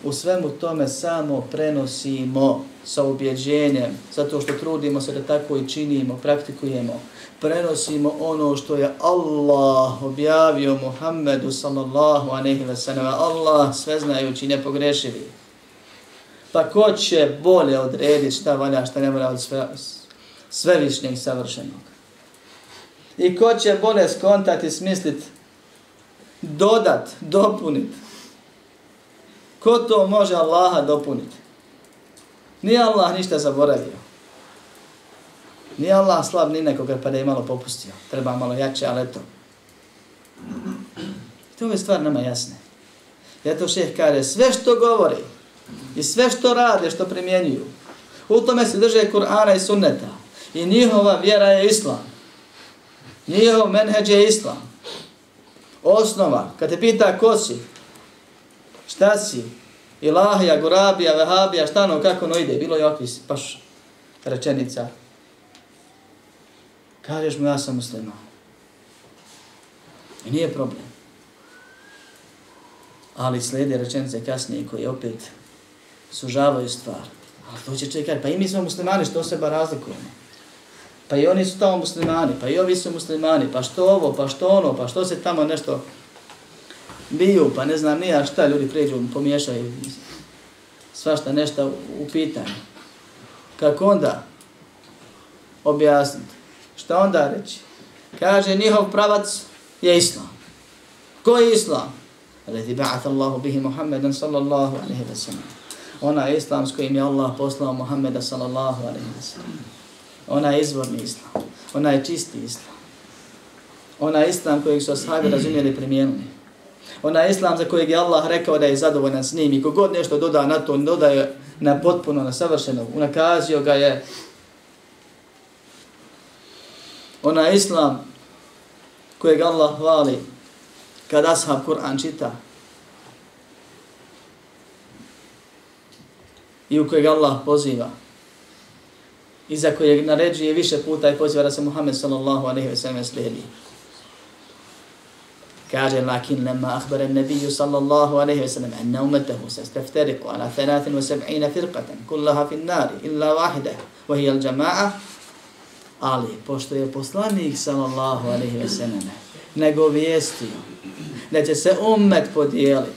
U svemu tome samo prenosimo sa ubjeđenjem, zato što trudimo se da tako i činimo, praktikujemo, prenosimo ono što je Allah objavio Muhammedu sallallahu aleyhi ve sallam. Allah sveznajući nepogrešivi. Pa ko će bolje odrediti šta valja, šta ne valja od sve, svevišnjeg savršenog? I ko će bolje skontati, smisliti dodat, dopunit. Ko to može Allaha dopuniti? Nije Allah ništa zaboravio. Nije Allah slab ni nekoga pa da je malo popustio. Treba malo jače, ali eto. To je stvar nama jasne. to šeh kaže, sve što govori i sve što rade, što primjenjuju, u tome se drže Kur'ana i sunneta. I njihova vjera je Islam. Njihov menheđ je Islam osnova, kad te pita ko si, šta si, ilahija, gurabija, vehabija, šta no, kako no ide, bilo je opis, paš rečenica. Kažeš mu, ja sam musliman. I nije problem. Ali slijede rečenice kasnije koje opet sužavaju stvar. Ali to će čekati, pa i mi smo muslimani, što seba razlikujemo? Pa i oni su tamo muslimani, pa i ovi su muslimani, pa što ovo, pa što ono, pa što se tamo nešto biju, pa ne znam nija šta ljudi pređu, pomiješaju svašta nešto u pitanju. Kako onda objasniti? Šta onda reći? Kaže, njihov pravac je islam. Ko je islam? Redi ba'at Allahu bihi Muhammedan sallallahu alaihi wa sallam. Ona je islam s kojim je Allah poslao Muhammeda sallallahu alaihi wa sallam. Ona je izvorni islam. Ona je čisti islam. Ona je islam kojeg su ashabi razumijeli i primijenili. Ona je islam za kojeg je Allah rekao da je zadovoljan s njim i kogod nešto doda na to, dodaje na potpuno, na savršeno, unakazio ga je. Ona je islam kojeg Allah hvali kada ashab Kur'an čita i u kojeg Allah poziva i za kojeg naređuje više puta i poziva da se Muhammed sallallahu alaihi ve sellem slijedi. Kaže, lakin lemma ahbara nebiju sallallahu alaihi ve sellem anna umetahu se steftariku ala 73 firqatan kullaha fin nari illa wahida wa hiya al jama'a ali pošto je poslanik sallallahu alaihi ve sellem nego vijestio da će se ummet podijeliti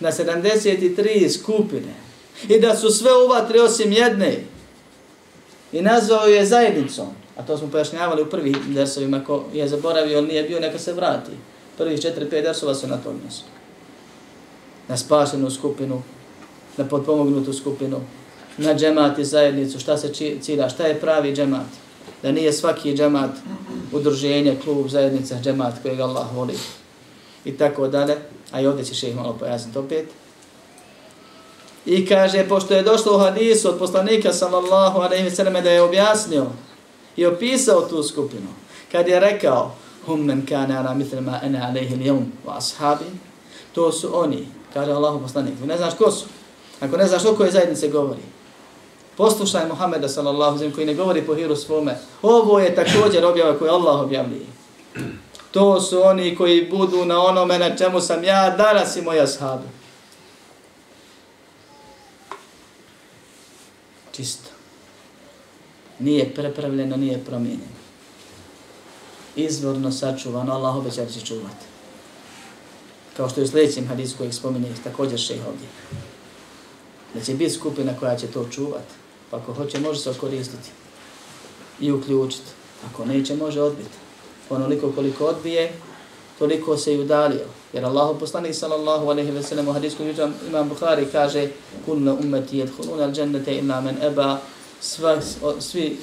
na 73 skupine i da su sve uvatri osim jedne i nazvao je zajednicom, a to smo pojašnjavali u prvih dersovima, ko je zaboravio, nije bio, neka se vrati. Prvih četiri, pet dersova su na tom mjestu. Na spašenu skupinu, na potpomognutu skupinu, na džemat i zajednicu, šta se cilja, šta je pravi džemat. Da nije svaki džemat udruženje, klub, zajednica, džemat kojeg Allah voli. I tako dalje. A i ovdje će ih malo pojasniti opet. I kaže, pošto je došlo u hadisu od poslanika sallallahu alaihi sallam da je objasnio i opisao tu skupinu, kad je rekao, hum men kane ala mithl ma ene alaihi lijum wa ashabi, to su oni, kaže Allahu poslanik, ne znaš ko su, ako ne znaš o koje zajednice govori, poslušaj Muhammeda sallallahu alaihi koji ne govori po hiru svome, ovo je također objava koju Allah objavlji. To su oni koji budu na onome na čemu sam ja danas i moja ashabi. Čisto. Nije prepravljeno, nije promijenjeno. Izvorno sačuvano, Allah obeća da će čuvati. Kao što je u sljedećem hadisu kojeg spominje također šeh ovdje. Da će biti skupina koja će to čuvati. Pa ako hoće, može se koristiti i uključiti. Ako neće, može odbiti. Onoliko koliko odbije, toliko se i udalio. Jer Allah poslanik sallallahu alaihi ve sellem u hadisku juđam imam Bukhari kaže kunna ummeti jedhulun al džennete illa men eba sva, svi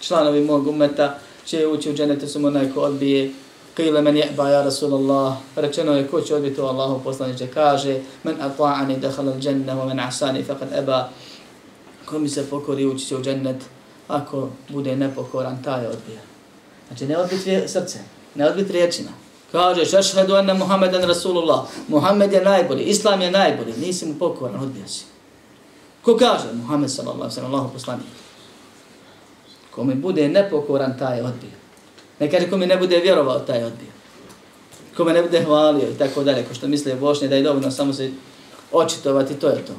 članovi mog ummeta će ući u džennete samo onaj ko odbije. Qila men jeba ja Rasulullah rečeno je ko će odbiti? U Allahu poslaniče, kaže men ata'ani dehala al dženne, wa men asani faqad eba, ko mi se pokori ući će u džennet, ako bude nepokoran, taj odbija. Znači ne odbiti srce, ne odbiti riječima. Kaže, šešhedu ene Muhammeden Rasulullah, Muhammed je najbolji, Islam je najbolji, nisi mu pokoran, odbija si. Ko kaže? Muhammed sallallahu sallam, Allahu poslanik. Ko mi bude nepokoran, taj odbija. Ne kaže ko mi ne bude vjerovao, taj odbija. Ko me ne bude hvalio i tako dalje, ko što misle Bošnje da je dovoljno samo se očitovati, to je to.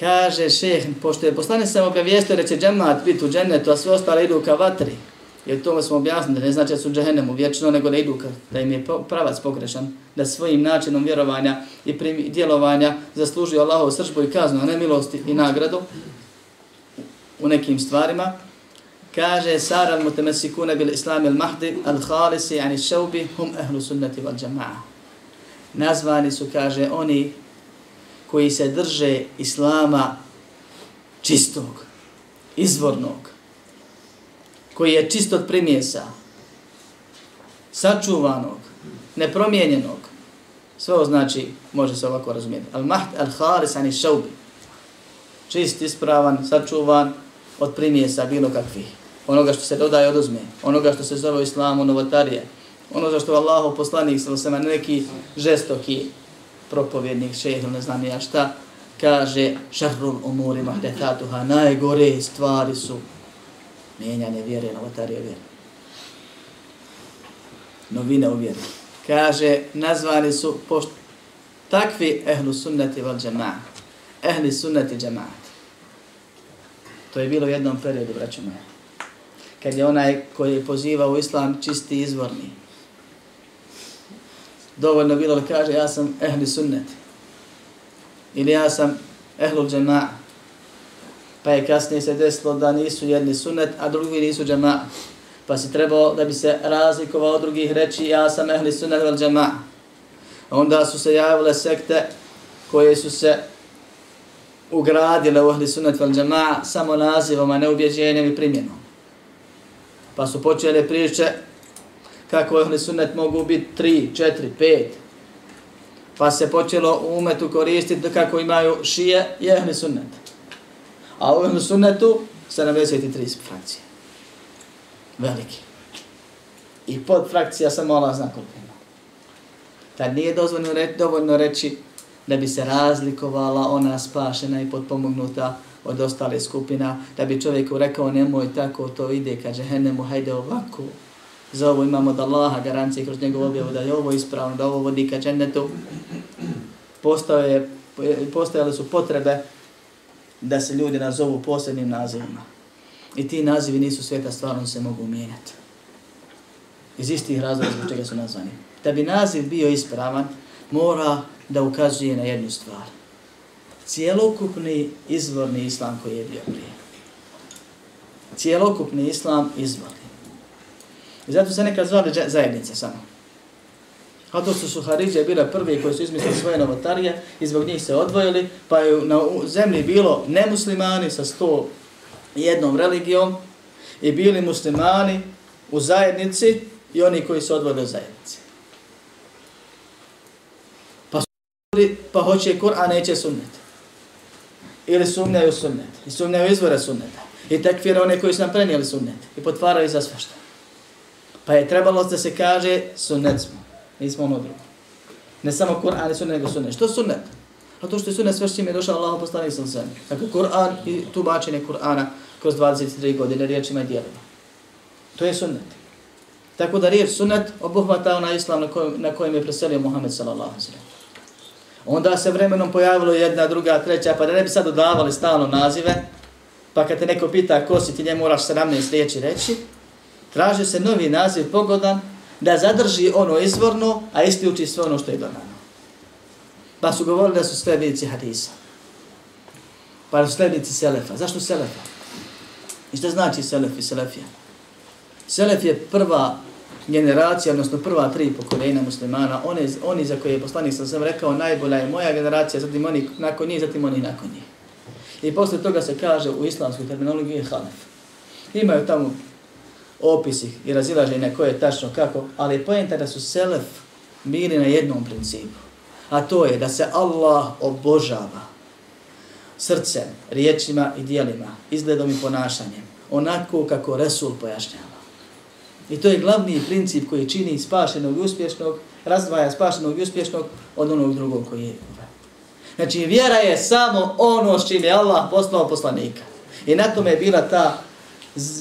Kaže šeh, pošto je poslanik sam obavijestio da će džemat biti u džennetu, a sve ostale idu ka vatri. Jer to smo objasnili, da ne znači da su džehennemu vječno, nego da idu kad, da im je pravac pogrešan, da svojim načinom vjerovanja i djelovanja zaslužuju Allahovu sržbu i kaznu, a ne milosti i nagradu u nekim stvarima. Kaže, Sara al-mutemesikune bil islam il-mahdi al-khalisi ani šaubi hum ehlu sunnati val džama'a. Nazvani su, kaže, oni koji se drže islama čistog, izvornog, koji je čist od primjesa, sačuvanog, nepromijenjenog, sve ovo znači, može se ovako razumijeti. Al-mahd al-haris ani šaubi, čist, ispravan, sačuvan od primjesa bilo kakvih. Onoga što se dodaje oduzme, onoga što se zove islamu novotarije, ono za što Allahov poslanik sa neki žestoki propovjednik, šeh ne znam ja šta, kaže šahrul umuri mahdethatuha, najgore stvari su mijenjanje vjere, novotarije vjere. Novine u vjeri. Kaže, nazvani su pošto takvi ehlu sunnati val džemaat. Ehli sunnati džemaat. To je bilo u jednom periodu, braću moja. Kad je onaj koji je pozivao u islam čisti izvorni, dovoljno bilo da kaže ja sam ehli sunnet. Ili ja sam ehlu džemaat. Pa je kasnije se desilo da nisu jedni sunnet, a drugi nisu džema. Pa si trebao da bi se razlikovao od drugih reći ja sam ehli sunnet vel džema. Onda su se javile sekte koje su se ugradile u ehli sunnet vel džema samo nazivom, a ne ubjeđenjem i primjenom. Pa su počele priče kako ehli sunnet mogu biti tri, četiri, pet. Pa se počelo u umetu koristiti kako imaju šije i ehli sunnet. A u ehli sunnetu 73 frakcije. Veliki. I pod frakcija samo Allah zna koliko ima. Tad nije dozvoljno reći, dovoljno reći da bi se razlikovala ona spašena i potpomognuta od ostale skupina, da bi čovjeku rekao nemoj tako to ide, ka džehennemu, hajde ovako, Za ovo imamo od Allaha garancije kroz njegovu objavu da je ovo ispravno, da ovo vodi ka džennetu. Postoje, postojale su potrebe da se ljudi nazovu posebnim nazivima. I ti nazivi nisu sveta stvarno se mogu mijenjati. Iz istih razloga zbog čega su nazvani. Da bi naziv bio ispravan, mora da ukazuje na jednu stvar. Cijelokupni izvorni islam koji je bio prije. Cijelokupni islam izvorni. I zato se nekad zvali zajednice samo. A to su su bile prvi koji su izmislili svoje novotarije i zbog njih se odvojili, pa je na zemlji bilo nemuslimani sa sto jednom religijom i bili muslimani u zajednici i oni koji su odvojili u zajednici. Pa su pa hoće Kur'an, neće sunnet. Ili sumnjaju sunnet. I sumnjaju izvore sunneta. I tekfira one koji su nam prenijeli sunnet. I potvaraju za svašta. što. Pa je trebalo da se kaže sunnet smo. Nismo ono drugo. Ne samo Kur'an i sunnet, nego sunnet. Što sunnet? A to što je sunnet sve što je došao Allah poslanik sam sve. Dakle, Kur'an i tumačenje Kur'ana kroz 23 godine riječima i dijelima. To je sunnet. Tako da riječ sunnet obuhvata onaj islam na kojem, na kojem je preselio Muhammed sallallahu alaihi Onda se vremenom pojavilo jedna, druga, treća, pa da ne bi sad dodavali stalno nazive, pa kad te neko pita ko si, ti njemu moraš 17 riječi reći, traže se novi naziv pogodan da zadrži ono izvorno, a isključi sve ono što je dodano. Pa su govorili da su sledbenici hadisa. Pa su sledbenici selefa. Zašto selefa? I što znači selef i selefija? Selef je prva generacija, odnosno prva tri pokoljenja muslimana, one, oni za koje je poslanik sam sam rekao najbolja je moja generacija, zatim oni nakon njih, zatim oni nakon njih. I posle toga se kaže u islamskoj terminologiji halef. Imaju tamo opisi i razilaženje koje je tačno kako, ali je pojenta da su selef bili na jednom principu. A to je da se Allah obožava srcem, riječima i dijelima, izgledom i ponašanjem, onako kako Resul pojašnjava. I to je glavni princip koji čini spašenog i uspješnog, razdvaja spašenog i uspješnog od onog drugog koji je. Znači, vjera je samo ono s čim je Allah poslao poslanika. I na tome je bila ta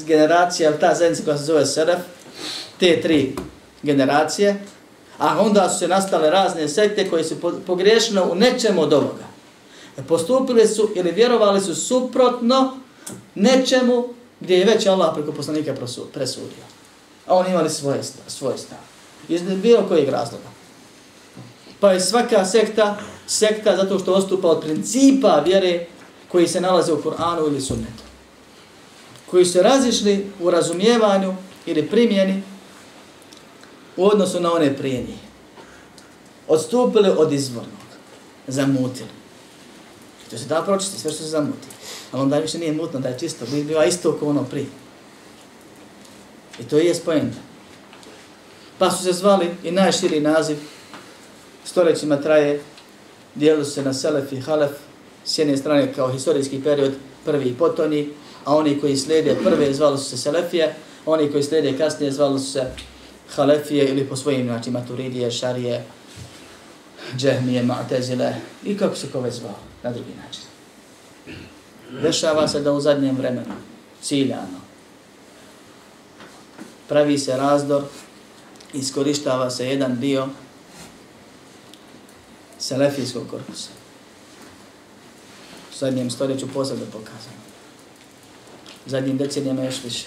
generacija, ta zajednica koja se zove Seref, te tri generacije, a onda su se nastale razne sekte koje su pogrešno u nečemu od ovoga. E, postupili su ili vjerovali su suprotno nečemu gdje je već Allah preko poslanika presudio. A oni imali svoje, svoje stav. Iz bilo kojeg razloga. Pa je svaka sekta, sekta zato što ostupa od principa vjere koji se nalaze u Kur'anu ili sunnetu. Koji su razišli u razumijevanju ili primjeni u odnosu na one prije njih. Odstupili od izvornog. Zamutili. To se da pročiti, sve što se zamuti. Ali onda više nije mutno da je čisto, bi bila isto kao ono prije. I to je spojenta. Pa su se zvali i najširi naziv, stoljećima traje, dijelu se na Selef i Halef, s jedne strane kao historijski period, prvi i potonji, a oni koji slijede prve zvali su se Selefije, oni koji slijede kasnije zvali su se Halefije ili po svojim znači Maturidije, Šarije, Džehmije, Ma'tezile i kako se kove zvao na drugi način. Dešava se da u zadnjem vremenu, ciljano, pravi se razdor, iskorištava se jedan dio selefijskog korpusa. U zadnjem stoljeću posebno pokazano. Zadnjim decenijama još više.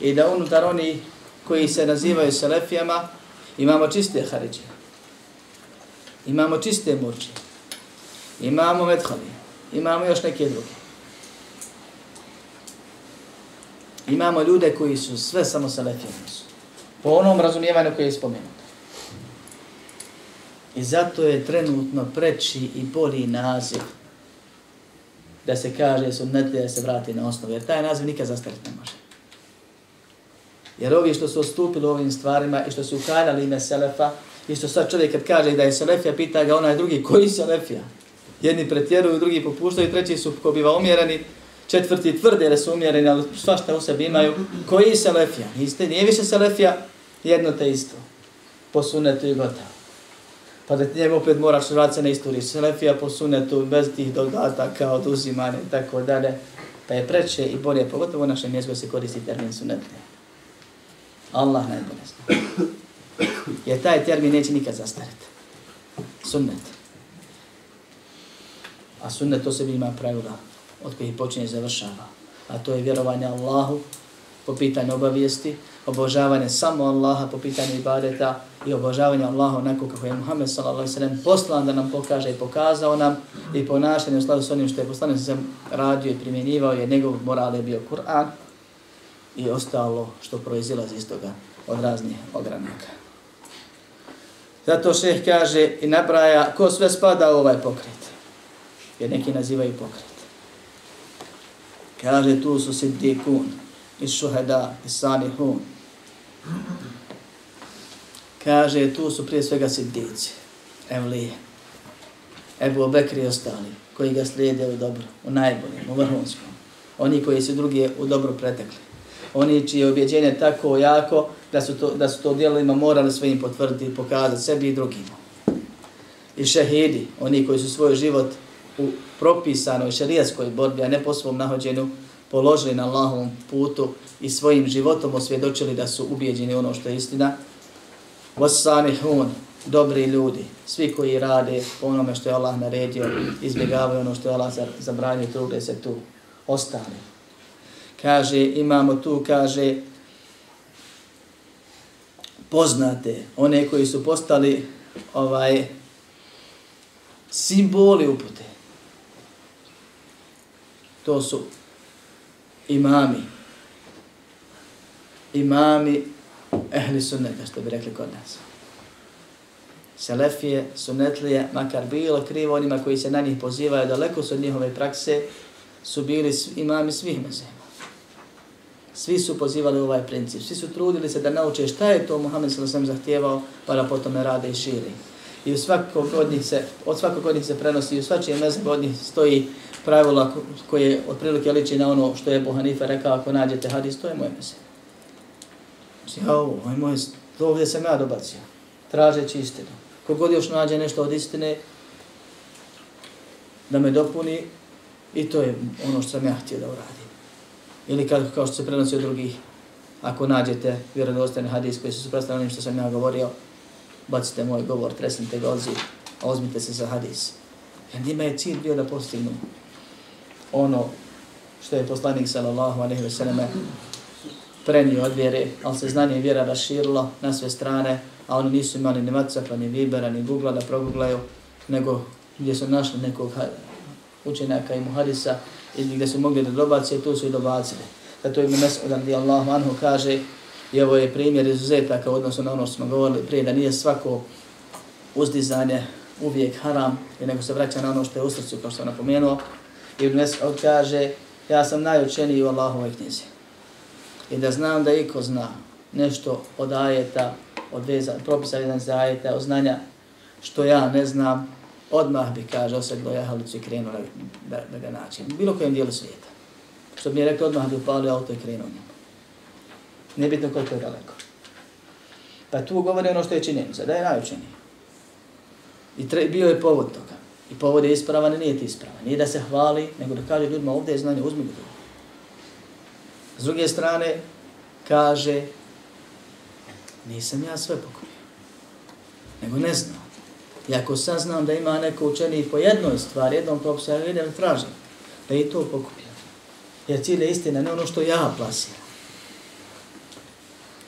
I da unutar oni koji se nazivaju selefijama, imamo čiste haridže. Imamo čiste murče. Imamo medhali. Imamo još neke druge. Imamo ljude koji su sve samo selefijani su. Po onom razumijevanju koje je spomenuto. I zato je trenutno preći i bolji naziv da se kaže sunnete da se vrati na osnovu. Jer taj naziv nikad zastariti ne može. Jer ovi što su ostupili ovim stvarima i što su ukaljali ime Selefa, i što sad čovjek kad kaže da je Selefija, pita ga onaj drugi, koji Selefija? Jedni pretjeruju, drugi popuštaju, treći su ko biva umjereni, četvrti tvrde da su umjereni, ali svašta u sebi imaju. Koji Selefija? Niste, nije više Selefija, jedno te isto. Po sunetu i gotovo. Pa da njemu opet moraš vratiti se na istoriju. Selefija po sunetu, bez tih dodataka, oduzimanja i tako dalje. Pa je preče i bolje, pogotovo u našem mjestu se koristi termin sunetne. Allah najbolje zna. Jer taj termin neće nikad zastariti. Sunnet. A sunnet to sebi ima pravila od kojih počinje i završava. A to je vjerovanje Allahu po pitanju obavijesti, obožavanje samo Allaha po pitanju ibadeta i obožavanje Allaha onako kako je Muhammed s.a.v. poslan da nam pokaže i pokazao nam i ponašanje u skladu s onim što je poslanik sam radio i primjenjivao je njegov moral je bio Kur'an i ostalo što proizilazi iz toga od raznih ogranaka. Zato šeh kaže i nabraja ko sve spada u ovaj pokret. Jer neki nazivaju pokret. Kaže tu su siddikun, i šuhada, i sanihun. Kaže tu su prije svega siddici, evlije. Ebu Bekri i ostali, koji ga slijede u dobro, u najboljem, u vrhunskom. Oni koji su drugi u dobro pretekli. Oni čije objeđenje tako jako da su to, da su to dijelima morali svojim potvrditi i pokazati sebi i drugima. I šehidi, oni koji su svoj život u propisanoj šarijatskoj borbi, a ne po svom nahođenju, položili na Allahovom putu i svojim životom osvjedočili da su ubijeđeni ono što je istina. Vasani hun, dobri ljudi, svi koji rade po onome što je Allah naredio, izbjegavaju ono što je Allah zabranio, trude se tu, ostali. Kaže, imamo tu, kaže, poznate, one koji su postali ovaj simboli upute. To su imami, imami ehli sunneta, što bi rekli kod nas. Selefije, sunnetlije, makar bilo krivo onima koji se na njih pozivaju, daleko su od njihove prakse, su bili imami svih mezema. Svi su pozivali ovaj princip, svi su trudili se da nauče šta je to Muhammed s.a.v. zahtjevao, pa da potom rade i širi. I u svakog od njih se, od svakog od njih se prenosi, i u svačije mezebe od njih stoji pravila koje otprilike liči na ono što je Buhanife rekao, ako nađete hadis, to je moje mese. Mislim, znači, ja ovo, ovo je moje, to ovdje sam ja dobacio, tražeći istinu. Kogod još nađe nešto od istine, da me dopuni, i to je ono što sam ja htio da uradim. Ili kao, kao što se prenosi od drugih, ako nađete vjerodostojni hadis koji se suprostavljaju onim što sam ja govorio, bacite moj govor, tresnite ga odziv, a ozmite se za hadis. Jer njima je cilj bio da postignu ono što je poslanik sallallahu alejhi ve selleme prenio od vjere, ali se znanje i vjera raširilo na sve strane, a oni nisu imali ni Whatsappa, ni Vibera, ni Google da proguglaju, nego gdje su našli nekog učenjaka i muhadisa, ili gdje su mogli da dobacije, tu su i dobacili. Zato Ibn Mesud radi Allahu anhu kaže, i ovo je primjer izuzetaka u odnosu na ono što smo govorili prije, da nije svako uzdizanje uvijek haram, nego se vraća na ono što je u srcu, kao što sam napomenuo. Ibn Mesud kaže, ja sam najučeniji u Allahovoj knjizi. I da znam da iko zna nešto od ajeta, od veza, propisa jedan za ajeta, od znanja, što ja ne znam, odmah bi, kaže, osedlo jahalicu i krenuo da, da, da ga naći. Bilo kojem dijelu svijeta. Što bi je rekao, odmah bi upalio auto i krenuo njemu. Nebitno koliko je daleko. Pa tu govori ono što je činjenica, da je najučeniji. I tre, bio je povod toga. I povod je ispravan i nije ti ispravan. Nije da se hvali, nego da kaže ljudima ovdje je znanje, uzmi ga S druge strane, kaže, nisam ja sve pokupio. Nego ne znam. I ako saznam da ima neko učeni po jednoj stvari, jednom propisu, ja idem tražim da i to pokupio. Jer cilj je istina, ne ono što ja plasiram.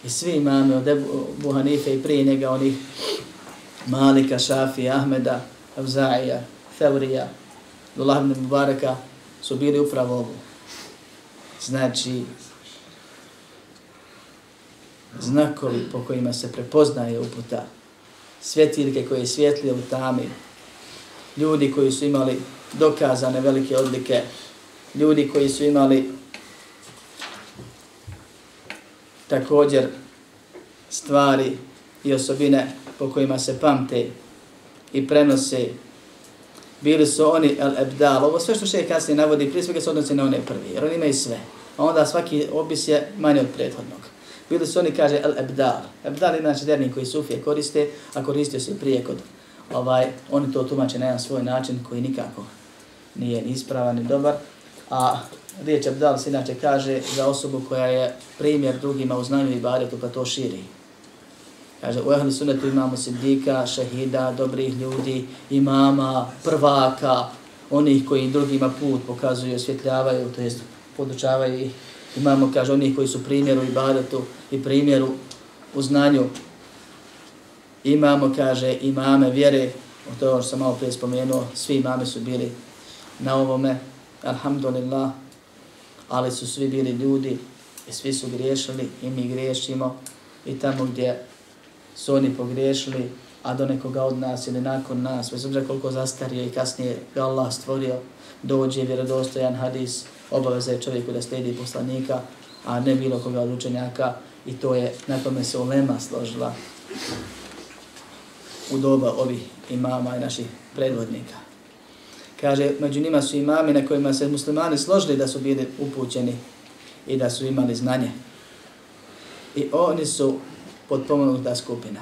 I svi imame od Ebu Hanife i prije njega onih Malika, Šafija, Ahmeda, Evza'ija, Feurija, Abdullah ibn Mubaraka su bili upravo ovo. Znači, znakovi po kojima se prepoznaje uputa svjetiljke koje svjetlije u tami, ljudi koji su imali dokazane velike odlike, ljudi koji su imali također stvari i osobine po kojima se pamte i prenose. Bili su oni el-ebdal. Ovo sve što še kasnije navodi, prije svega se odnosi na one prvi, jer oni imaju sve. A onda svaki opis je manje od prethodnog. Bili su oni, kaže, el ebdal. Ebdal je znači termin koji sufije koriste, a koristio se prije kod ovaj, oni to tumače na jedan svoj način koji nikako nije ni ispravan ni dobar. A riječ ebdal se inače kaže za osobu koja je primjer drugima u znanju i baretu pa to širi. Kaže, u ehli sunetu imamo sidika, šehida, dobrih ljudi, imama, prvaka, onih koji drugima put pokazuju, osvjetljavaju, to jest podučavaju ih Imamo, kaže, onih koji su primjer u ibadetu i primjeru u znanju. Imamo, kaže, imame vjere, o to ono što sam malo prije spomenuo, svi imame su bili na ovome, alhamdulillah, ali su svi bili ljudi i svi su griješili i mi griješimo i tamo gdje su oni pogriješili, a do nekoga od nas ili nakon nas, bez obzira koliko zastario i kasnije ga Allah stvorio, dođe vjerodostojan hadis, obaveza je čovjeku da slijedi poslanika, a ne bilo koga od učenjaka i to je, na tome se ulema složila u doba ovih imama i naših predvodnika. Kaže, među njima su imami na kojima se muslimani složili da su bili upućeni i da su imali znanje. I oni su podpomenuta skupina.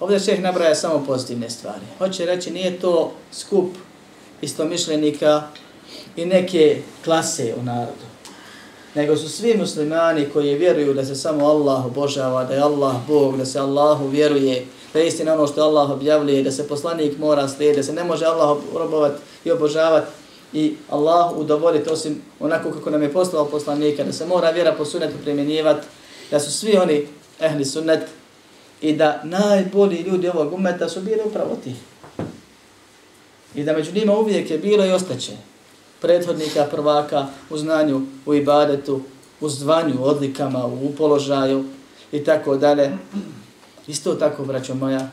Ovdje šeh nabraja samo pozitivne stvari. Hoće reći, nije to skup istomišljenika i neke klase u narodu. Nego su svi muslimani koji vjeruju da se samo Allah obožava, da je Allah Bog, da se Allahu vjeruje, da je istina ono što Allah objavljuje, da se poslanik mora slijediti, da se ne može Allah robovat i obožavati i Allah udovoljiti osim onako kako nam je poslao poslanika, da se mora vjera po sunnetu primjenjivati, da su svi oni ehli sunnet i da najbolji ljudi ovog umeta su bili upravo ti. I da među njima uvijek je bilo i ostaće prethodnika prvaka u znanju, u ibadetu u zvanju, u odlikama, u položaju i tako dalje. Isto tako, braćo moja,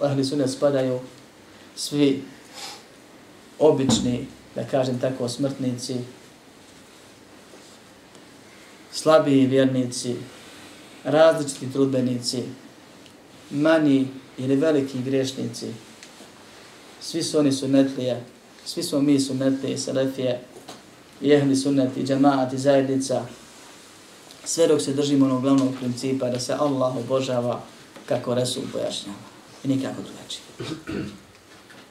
u ahli sunet spadaju svi obični, da kažem tako, smrtnici, slabiji vjernici, različiti trudbenici, manji ili veliki grešnici, svi su oni sunetlije, svi smo mi sunetlije, selefije, jehli suneti, džemaat i zajednica, sve dok se držimo onog glavnog principa da se Allah obožava kako Resul pojašnjava i nikako drugačije.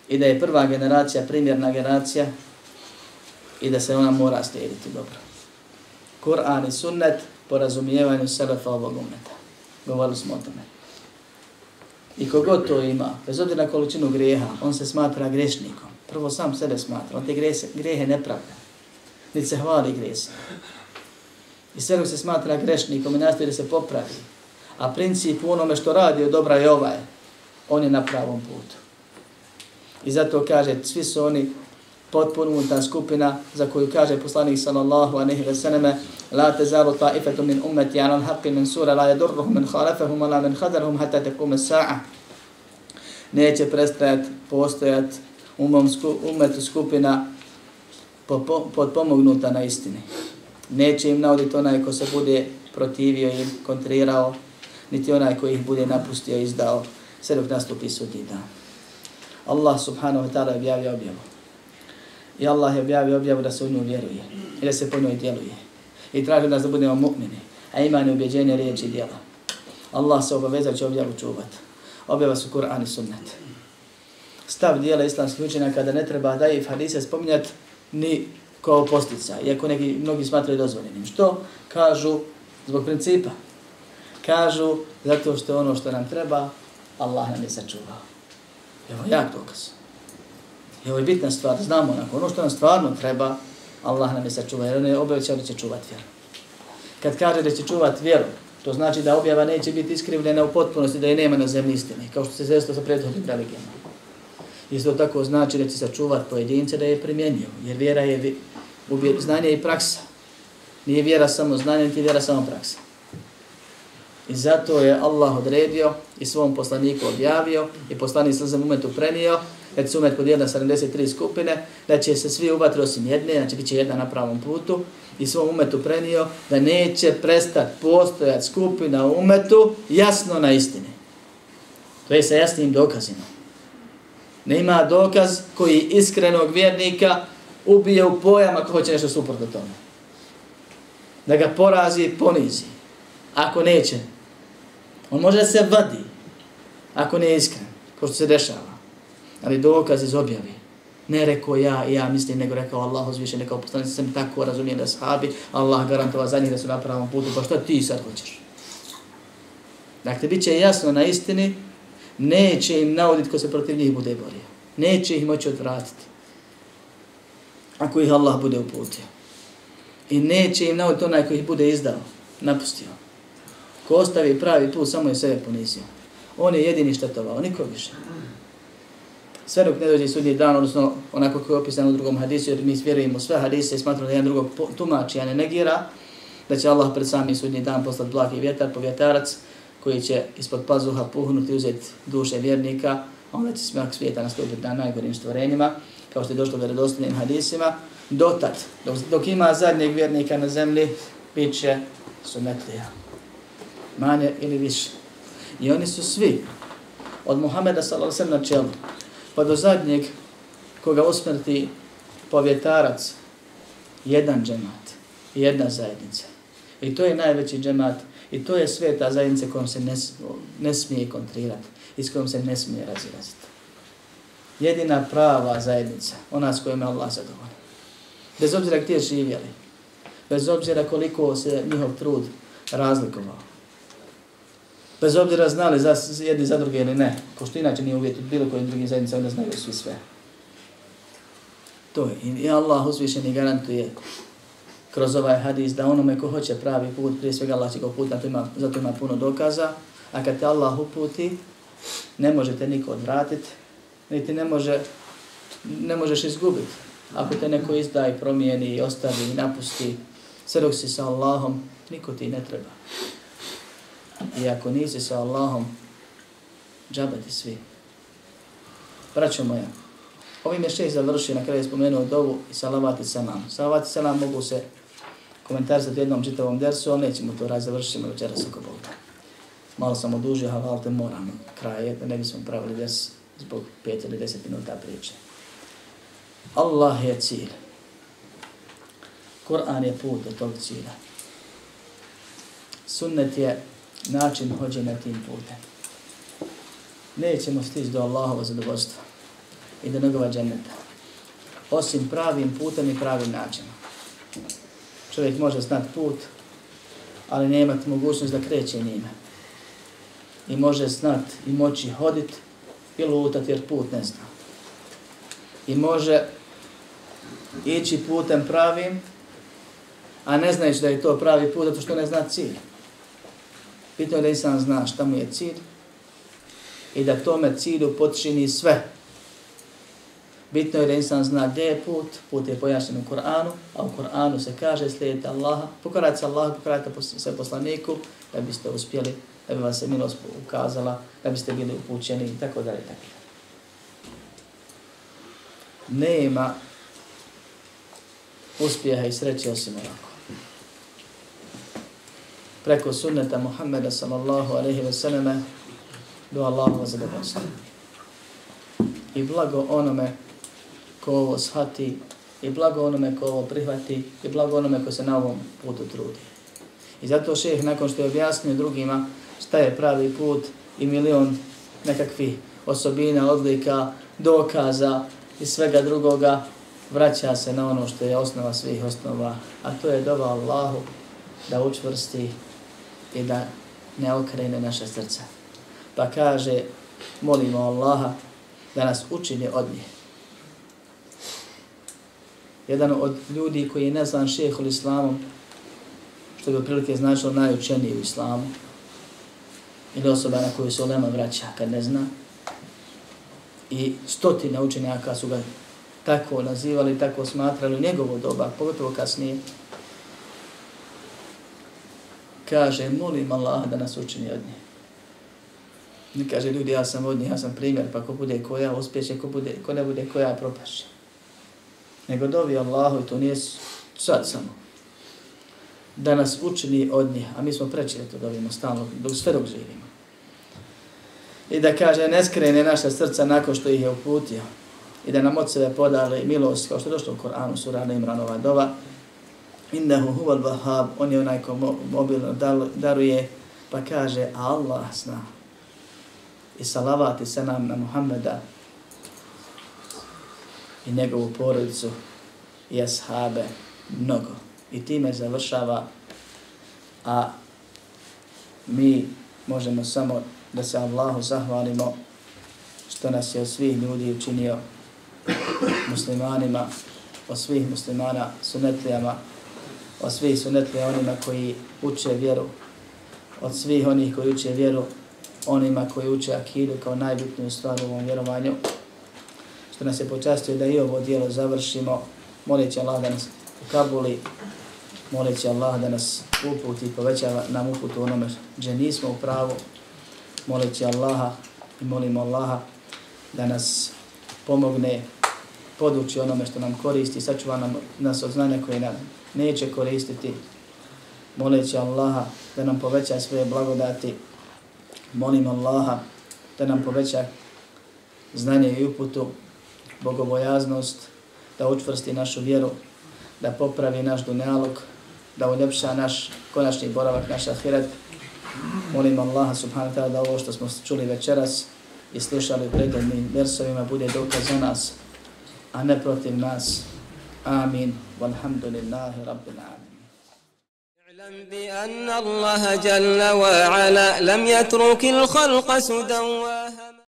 I da je prva generacija primjerna generacija i da se ona mora slijediti dobro. Kur'an i sunnet po razumijevanju selefa ovog umeta. Govorili smo o tome. I kogod to ima, bez obzira na količinu grijeha, on se smatra grešnikom. Prvo sam sebe smatra, on te grehe, grehe ne pravda. Niti se hvali grese. I sve se smatra grešnikom i nastoji da se popravi. A princip u onome što radi od dobra je ovaj. On je na pravom putu. I zato kaže, svi su oni potpunuta skupina za koju kaže poslanik sallallahu alejhi ve selleme la tazalu ta'ifatu min ummati 'ala al-haqqi min sura la yadurruhum man khalafahum wala man khadalahum hatta taqum as-sa'a neće prestajat postojat umom sku, umetu skupina podpomognuta na istini. Neće im nauditi onaj ko se bude protivio i kontrirao, niti onaj koji ih bude napustio i izdao, sve dok nastupi sudnji dan. Allah subhanahu wa ta'ala objavio objavu. I Allah je objavio objavu da se u nju vjeruje i da se po njoj djeluje. I traži nas da budemo mu'mini, a ima ne ubjeđenje riječi i djela. Allah se obavezao će objavu čuvati. Objava su Kur'an i sunnet. Stav dijela islamskih učenjaka kada ne treba da je hadise spominjati ni kao postica, iako neki, mnogi smatraju dozvoljenim. Što? Kažu zbog principa. Kažu zato što ono što nam treba, Allah nam je sačuvao. Evo jak dokaz. I ovo je bitna stvar, znamo onako, ono što nam stvarno treba, Allah nam je sačuva, jer on je obećao da će čuvati vjeru. Kad kaže da će čuvati vjeru, to znači da objava neće biti iskrivljena u potpunosti, da je nema na zemlji istine, kao što se zesto sa prethodnim religijama. Isto tako znači da će sačuvati pojedince da je primjenio, jer vjera je znanje i praksa. Nije vjera samo znanje, niti vjera samo praksa. I zato je Allah odredio i svom poslaniku objavio i poslanik sa umetu prenio kad se umet podijela 73 skupine, da će se svi uvatri osim jedne, znači bit će jedna na pravom putu, i svom umetu prenio da neće prestati postojati skupina umetu jasno na istini. To je sa jasnim dokazima. Ne ima dokaz koji iskrenog vjernika ubije u pojam ako hoće nešto suprotno tome. Da ga porazi, ponizi. Ako neće, on može se vadi ako ne je iskren, ko što se dešava ali dokaz iz objave. Ne rekao ja ja mislim, nego rekao Allah uzviše, neka poslanici sam tako razumijem da sahabi, Allah garantova za njih da su na pravom putu, pa što ti sad hoćeš? Dakle, bit će jasno na istini, neće im nauditi ko se protiv njih bude borio. Neće ih moći odvratiti. Ako ih Allah bude uputio. I neće im navoditi onaj koji ih bude izdao, napustio. Ko ostavi pravi put, samo je sebe ponizio. On je jedini štetovao, niko više sve dok ne dođe sudnji dan, odnosno onako kako je opisano u drugom hadisu, jer mi vjerujemo sve hadise i smatramo da jedan drugog tumači, a ne negira, da će Allah pred sami sudnji dan poslati blagi vjetar, povjetarac, koji će ispod pazuha puhnuti, uzeti duše vjernika, a onda će smak svijeta nastupiti na najgorim stvorenjima, kao što je došlo u vjerodostavljenim hadisima. Dotad, dok, dok ima zadnjeg vjernika na zemlji, bit će sumetlija. Manje ili više. I oni su svi, od Muhameda sallallahu na čelu, pa do zadnjeg koga usmrti povjetarac, jedan džemat, jedna zajednica. I to je najveći džemat i to je sveta zajednica kojom se ne, ne smije kontrirati i s kojom se ne smije razilaziti. Jedina prava zajednica, ona s kojom je Allah zadovoljna. Bez obzira gdje živjeli, bez obzira koliko se njihov trud razlikovao, bez obzira znali za jedni za druge ili ne, ko što inače nije uvjet bilo kojim drugim zajednicama, onda znaju svi sve. To je. I Allah uzvišeni garantuje kroz ovaj hadis da onome ko hoće pravi put, prije svega Allah će ga uputiti, ima, zato ima puno dokaza, a kad te Allah uputi, ne možete niko odvratiti, niti ne, može, ne možeš izgubiti. Ako te neko izda i promijeni i ostavi i napusti, Sve dok si sa Allahom, niko ti ne treba. I ako nisi sa Allahom, džaba ti svi. Braćo moja, ovim je šest završio, na kraju spomenuo dovu i salavat i salam. Salavat i salam mogu se komentarisati u jednom čitavom dersu, ali nećemo to raz završiti večeras oko Boga. Malo sam odužio, ali te moram kraje, da ne bismo pravili des zbog pet ili deset minuta priče. Allah je cilj. Kur'an je put do tog cilja. Sunnet je način hođenja tim putem. Nećemo stići do Allahova zadovoljstva i do njegova dženeta. Osim pravim putem i pravim načinom. Čovjek može znat put, ali ne imati mogućnost da kreće njime. I može znat i moći hodit i lutat jer put ne zna. I može ići putem pravim, a ne znajući da je to pravi put, zato što ne zna cilj. Bitno je da insan zna šta mu je cilj i da tome cilju počini sve. Bitno je da insan zna gdje je put, put je pojašnjen u Koranu, a u Koranu se kaže slijedite Allaha, pokorajte se Allaha, pokorajte se poslaniku, da biste uspjeli, da bi vas se milost ukazala, da biste bili upućeni i tako dalje. Tako. Nema uspjeha i sreće osim ovako. Preko sunneta Muhammeda sallallahu alaihi ve selleme do Allahova zadovoljstva. I blago onome ko ovo shati, i blago onome ko ovo prihvati, i blago onome ko se na ovom putu trudi. I zato šeheh nakon što je objasnio drugima šta je pravi put i milion nekakvih osobina, odlika, dokaza i svega drugoga, vraća se na ono što je osnova svih osnova, a to je doba Allahu da učvrsti i da ne okrene naše srce. Pa kaže, molimo Allaha da nas učini od nje. Jedan od ljudi koji je nazvan šehol islamom, što bi otprilike značilo najučeniji u islamu, ili osoba na koju se olema vraća kad ne zna, i stotine učenjaka su ga tako nazivali, tako smatrali njegovo doba, pogotovo kasnije, kaže, molim Allah da nas učini od nje. Ne kaže ljudi, ja sam od nje, ja sam primjer, pa ko bude koja uspjeće, ko, bude, ko ne bude koja propaše. Nego dovi Allahu i to nije sad samo. Da nas učini od nje, a mi smo preći da to dovimo stalno, dok sve dok živimo. I da kaže, ne skrene naša srca nakon što ih je uputio i da nam od sebe podale milost, kao što je došlo u Koranu, sura Imranova dova, innehu huval vahab, on je onaj ko mobilno daruje, pa kaže, Allah zna. I salavati se nam na Muhammeda i njegovu porodicu i ashabe mnogo. I time završava, a mi možemo samo da se Allahu zahvalimo što nas je od svih ljudi učinio muslimanima, od svih muslimana sunetlijama, od svih sunetlija onima koji uče vjeru, od svih onih koji uče vjeru, onima koji uče akidu kao najbitniju stvar u ovom vjerovanju, što nas je počastio da i ovo dijelo završimo, molit Allah da nas ukabuli, molit Allah da nas uputi i povećava nam uputu onome gdje nismo u pravu, molit Allaha i molimo Allaha da nas pomogne poduči onome što nam koristi, sačuva nam, nas od znanja koje nam neće koristiti. Moleći Allaha da nam poveća svoje blagodati. Molim Allaha da nam poveća znanje i uputu, bogobojaznost, da učvrsti našu vjeru, da popravi naš dunjalog, da uljepša naš konačni boravak, naš ahiret. Molim Allaha subhanahu ta'ala da ovo što smo čuli večeras i slušali u predjednim versovima bude dokaz za nas, a ne protiv nas. Amin. Walhamdulillahi rabbil alamin. اعلم بأن الله جل وعلا لم يترك الخلق سدى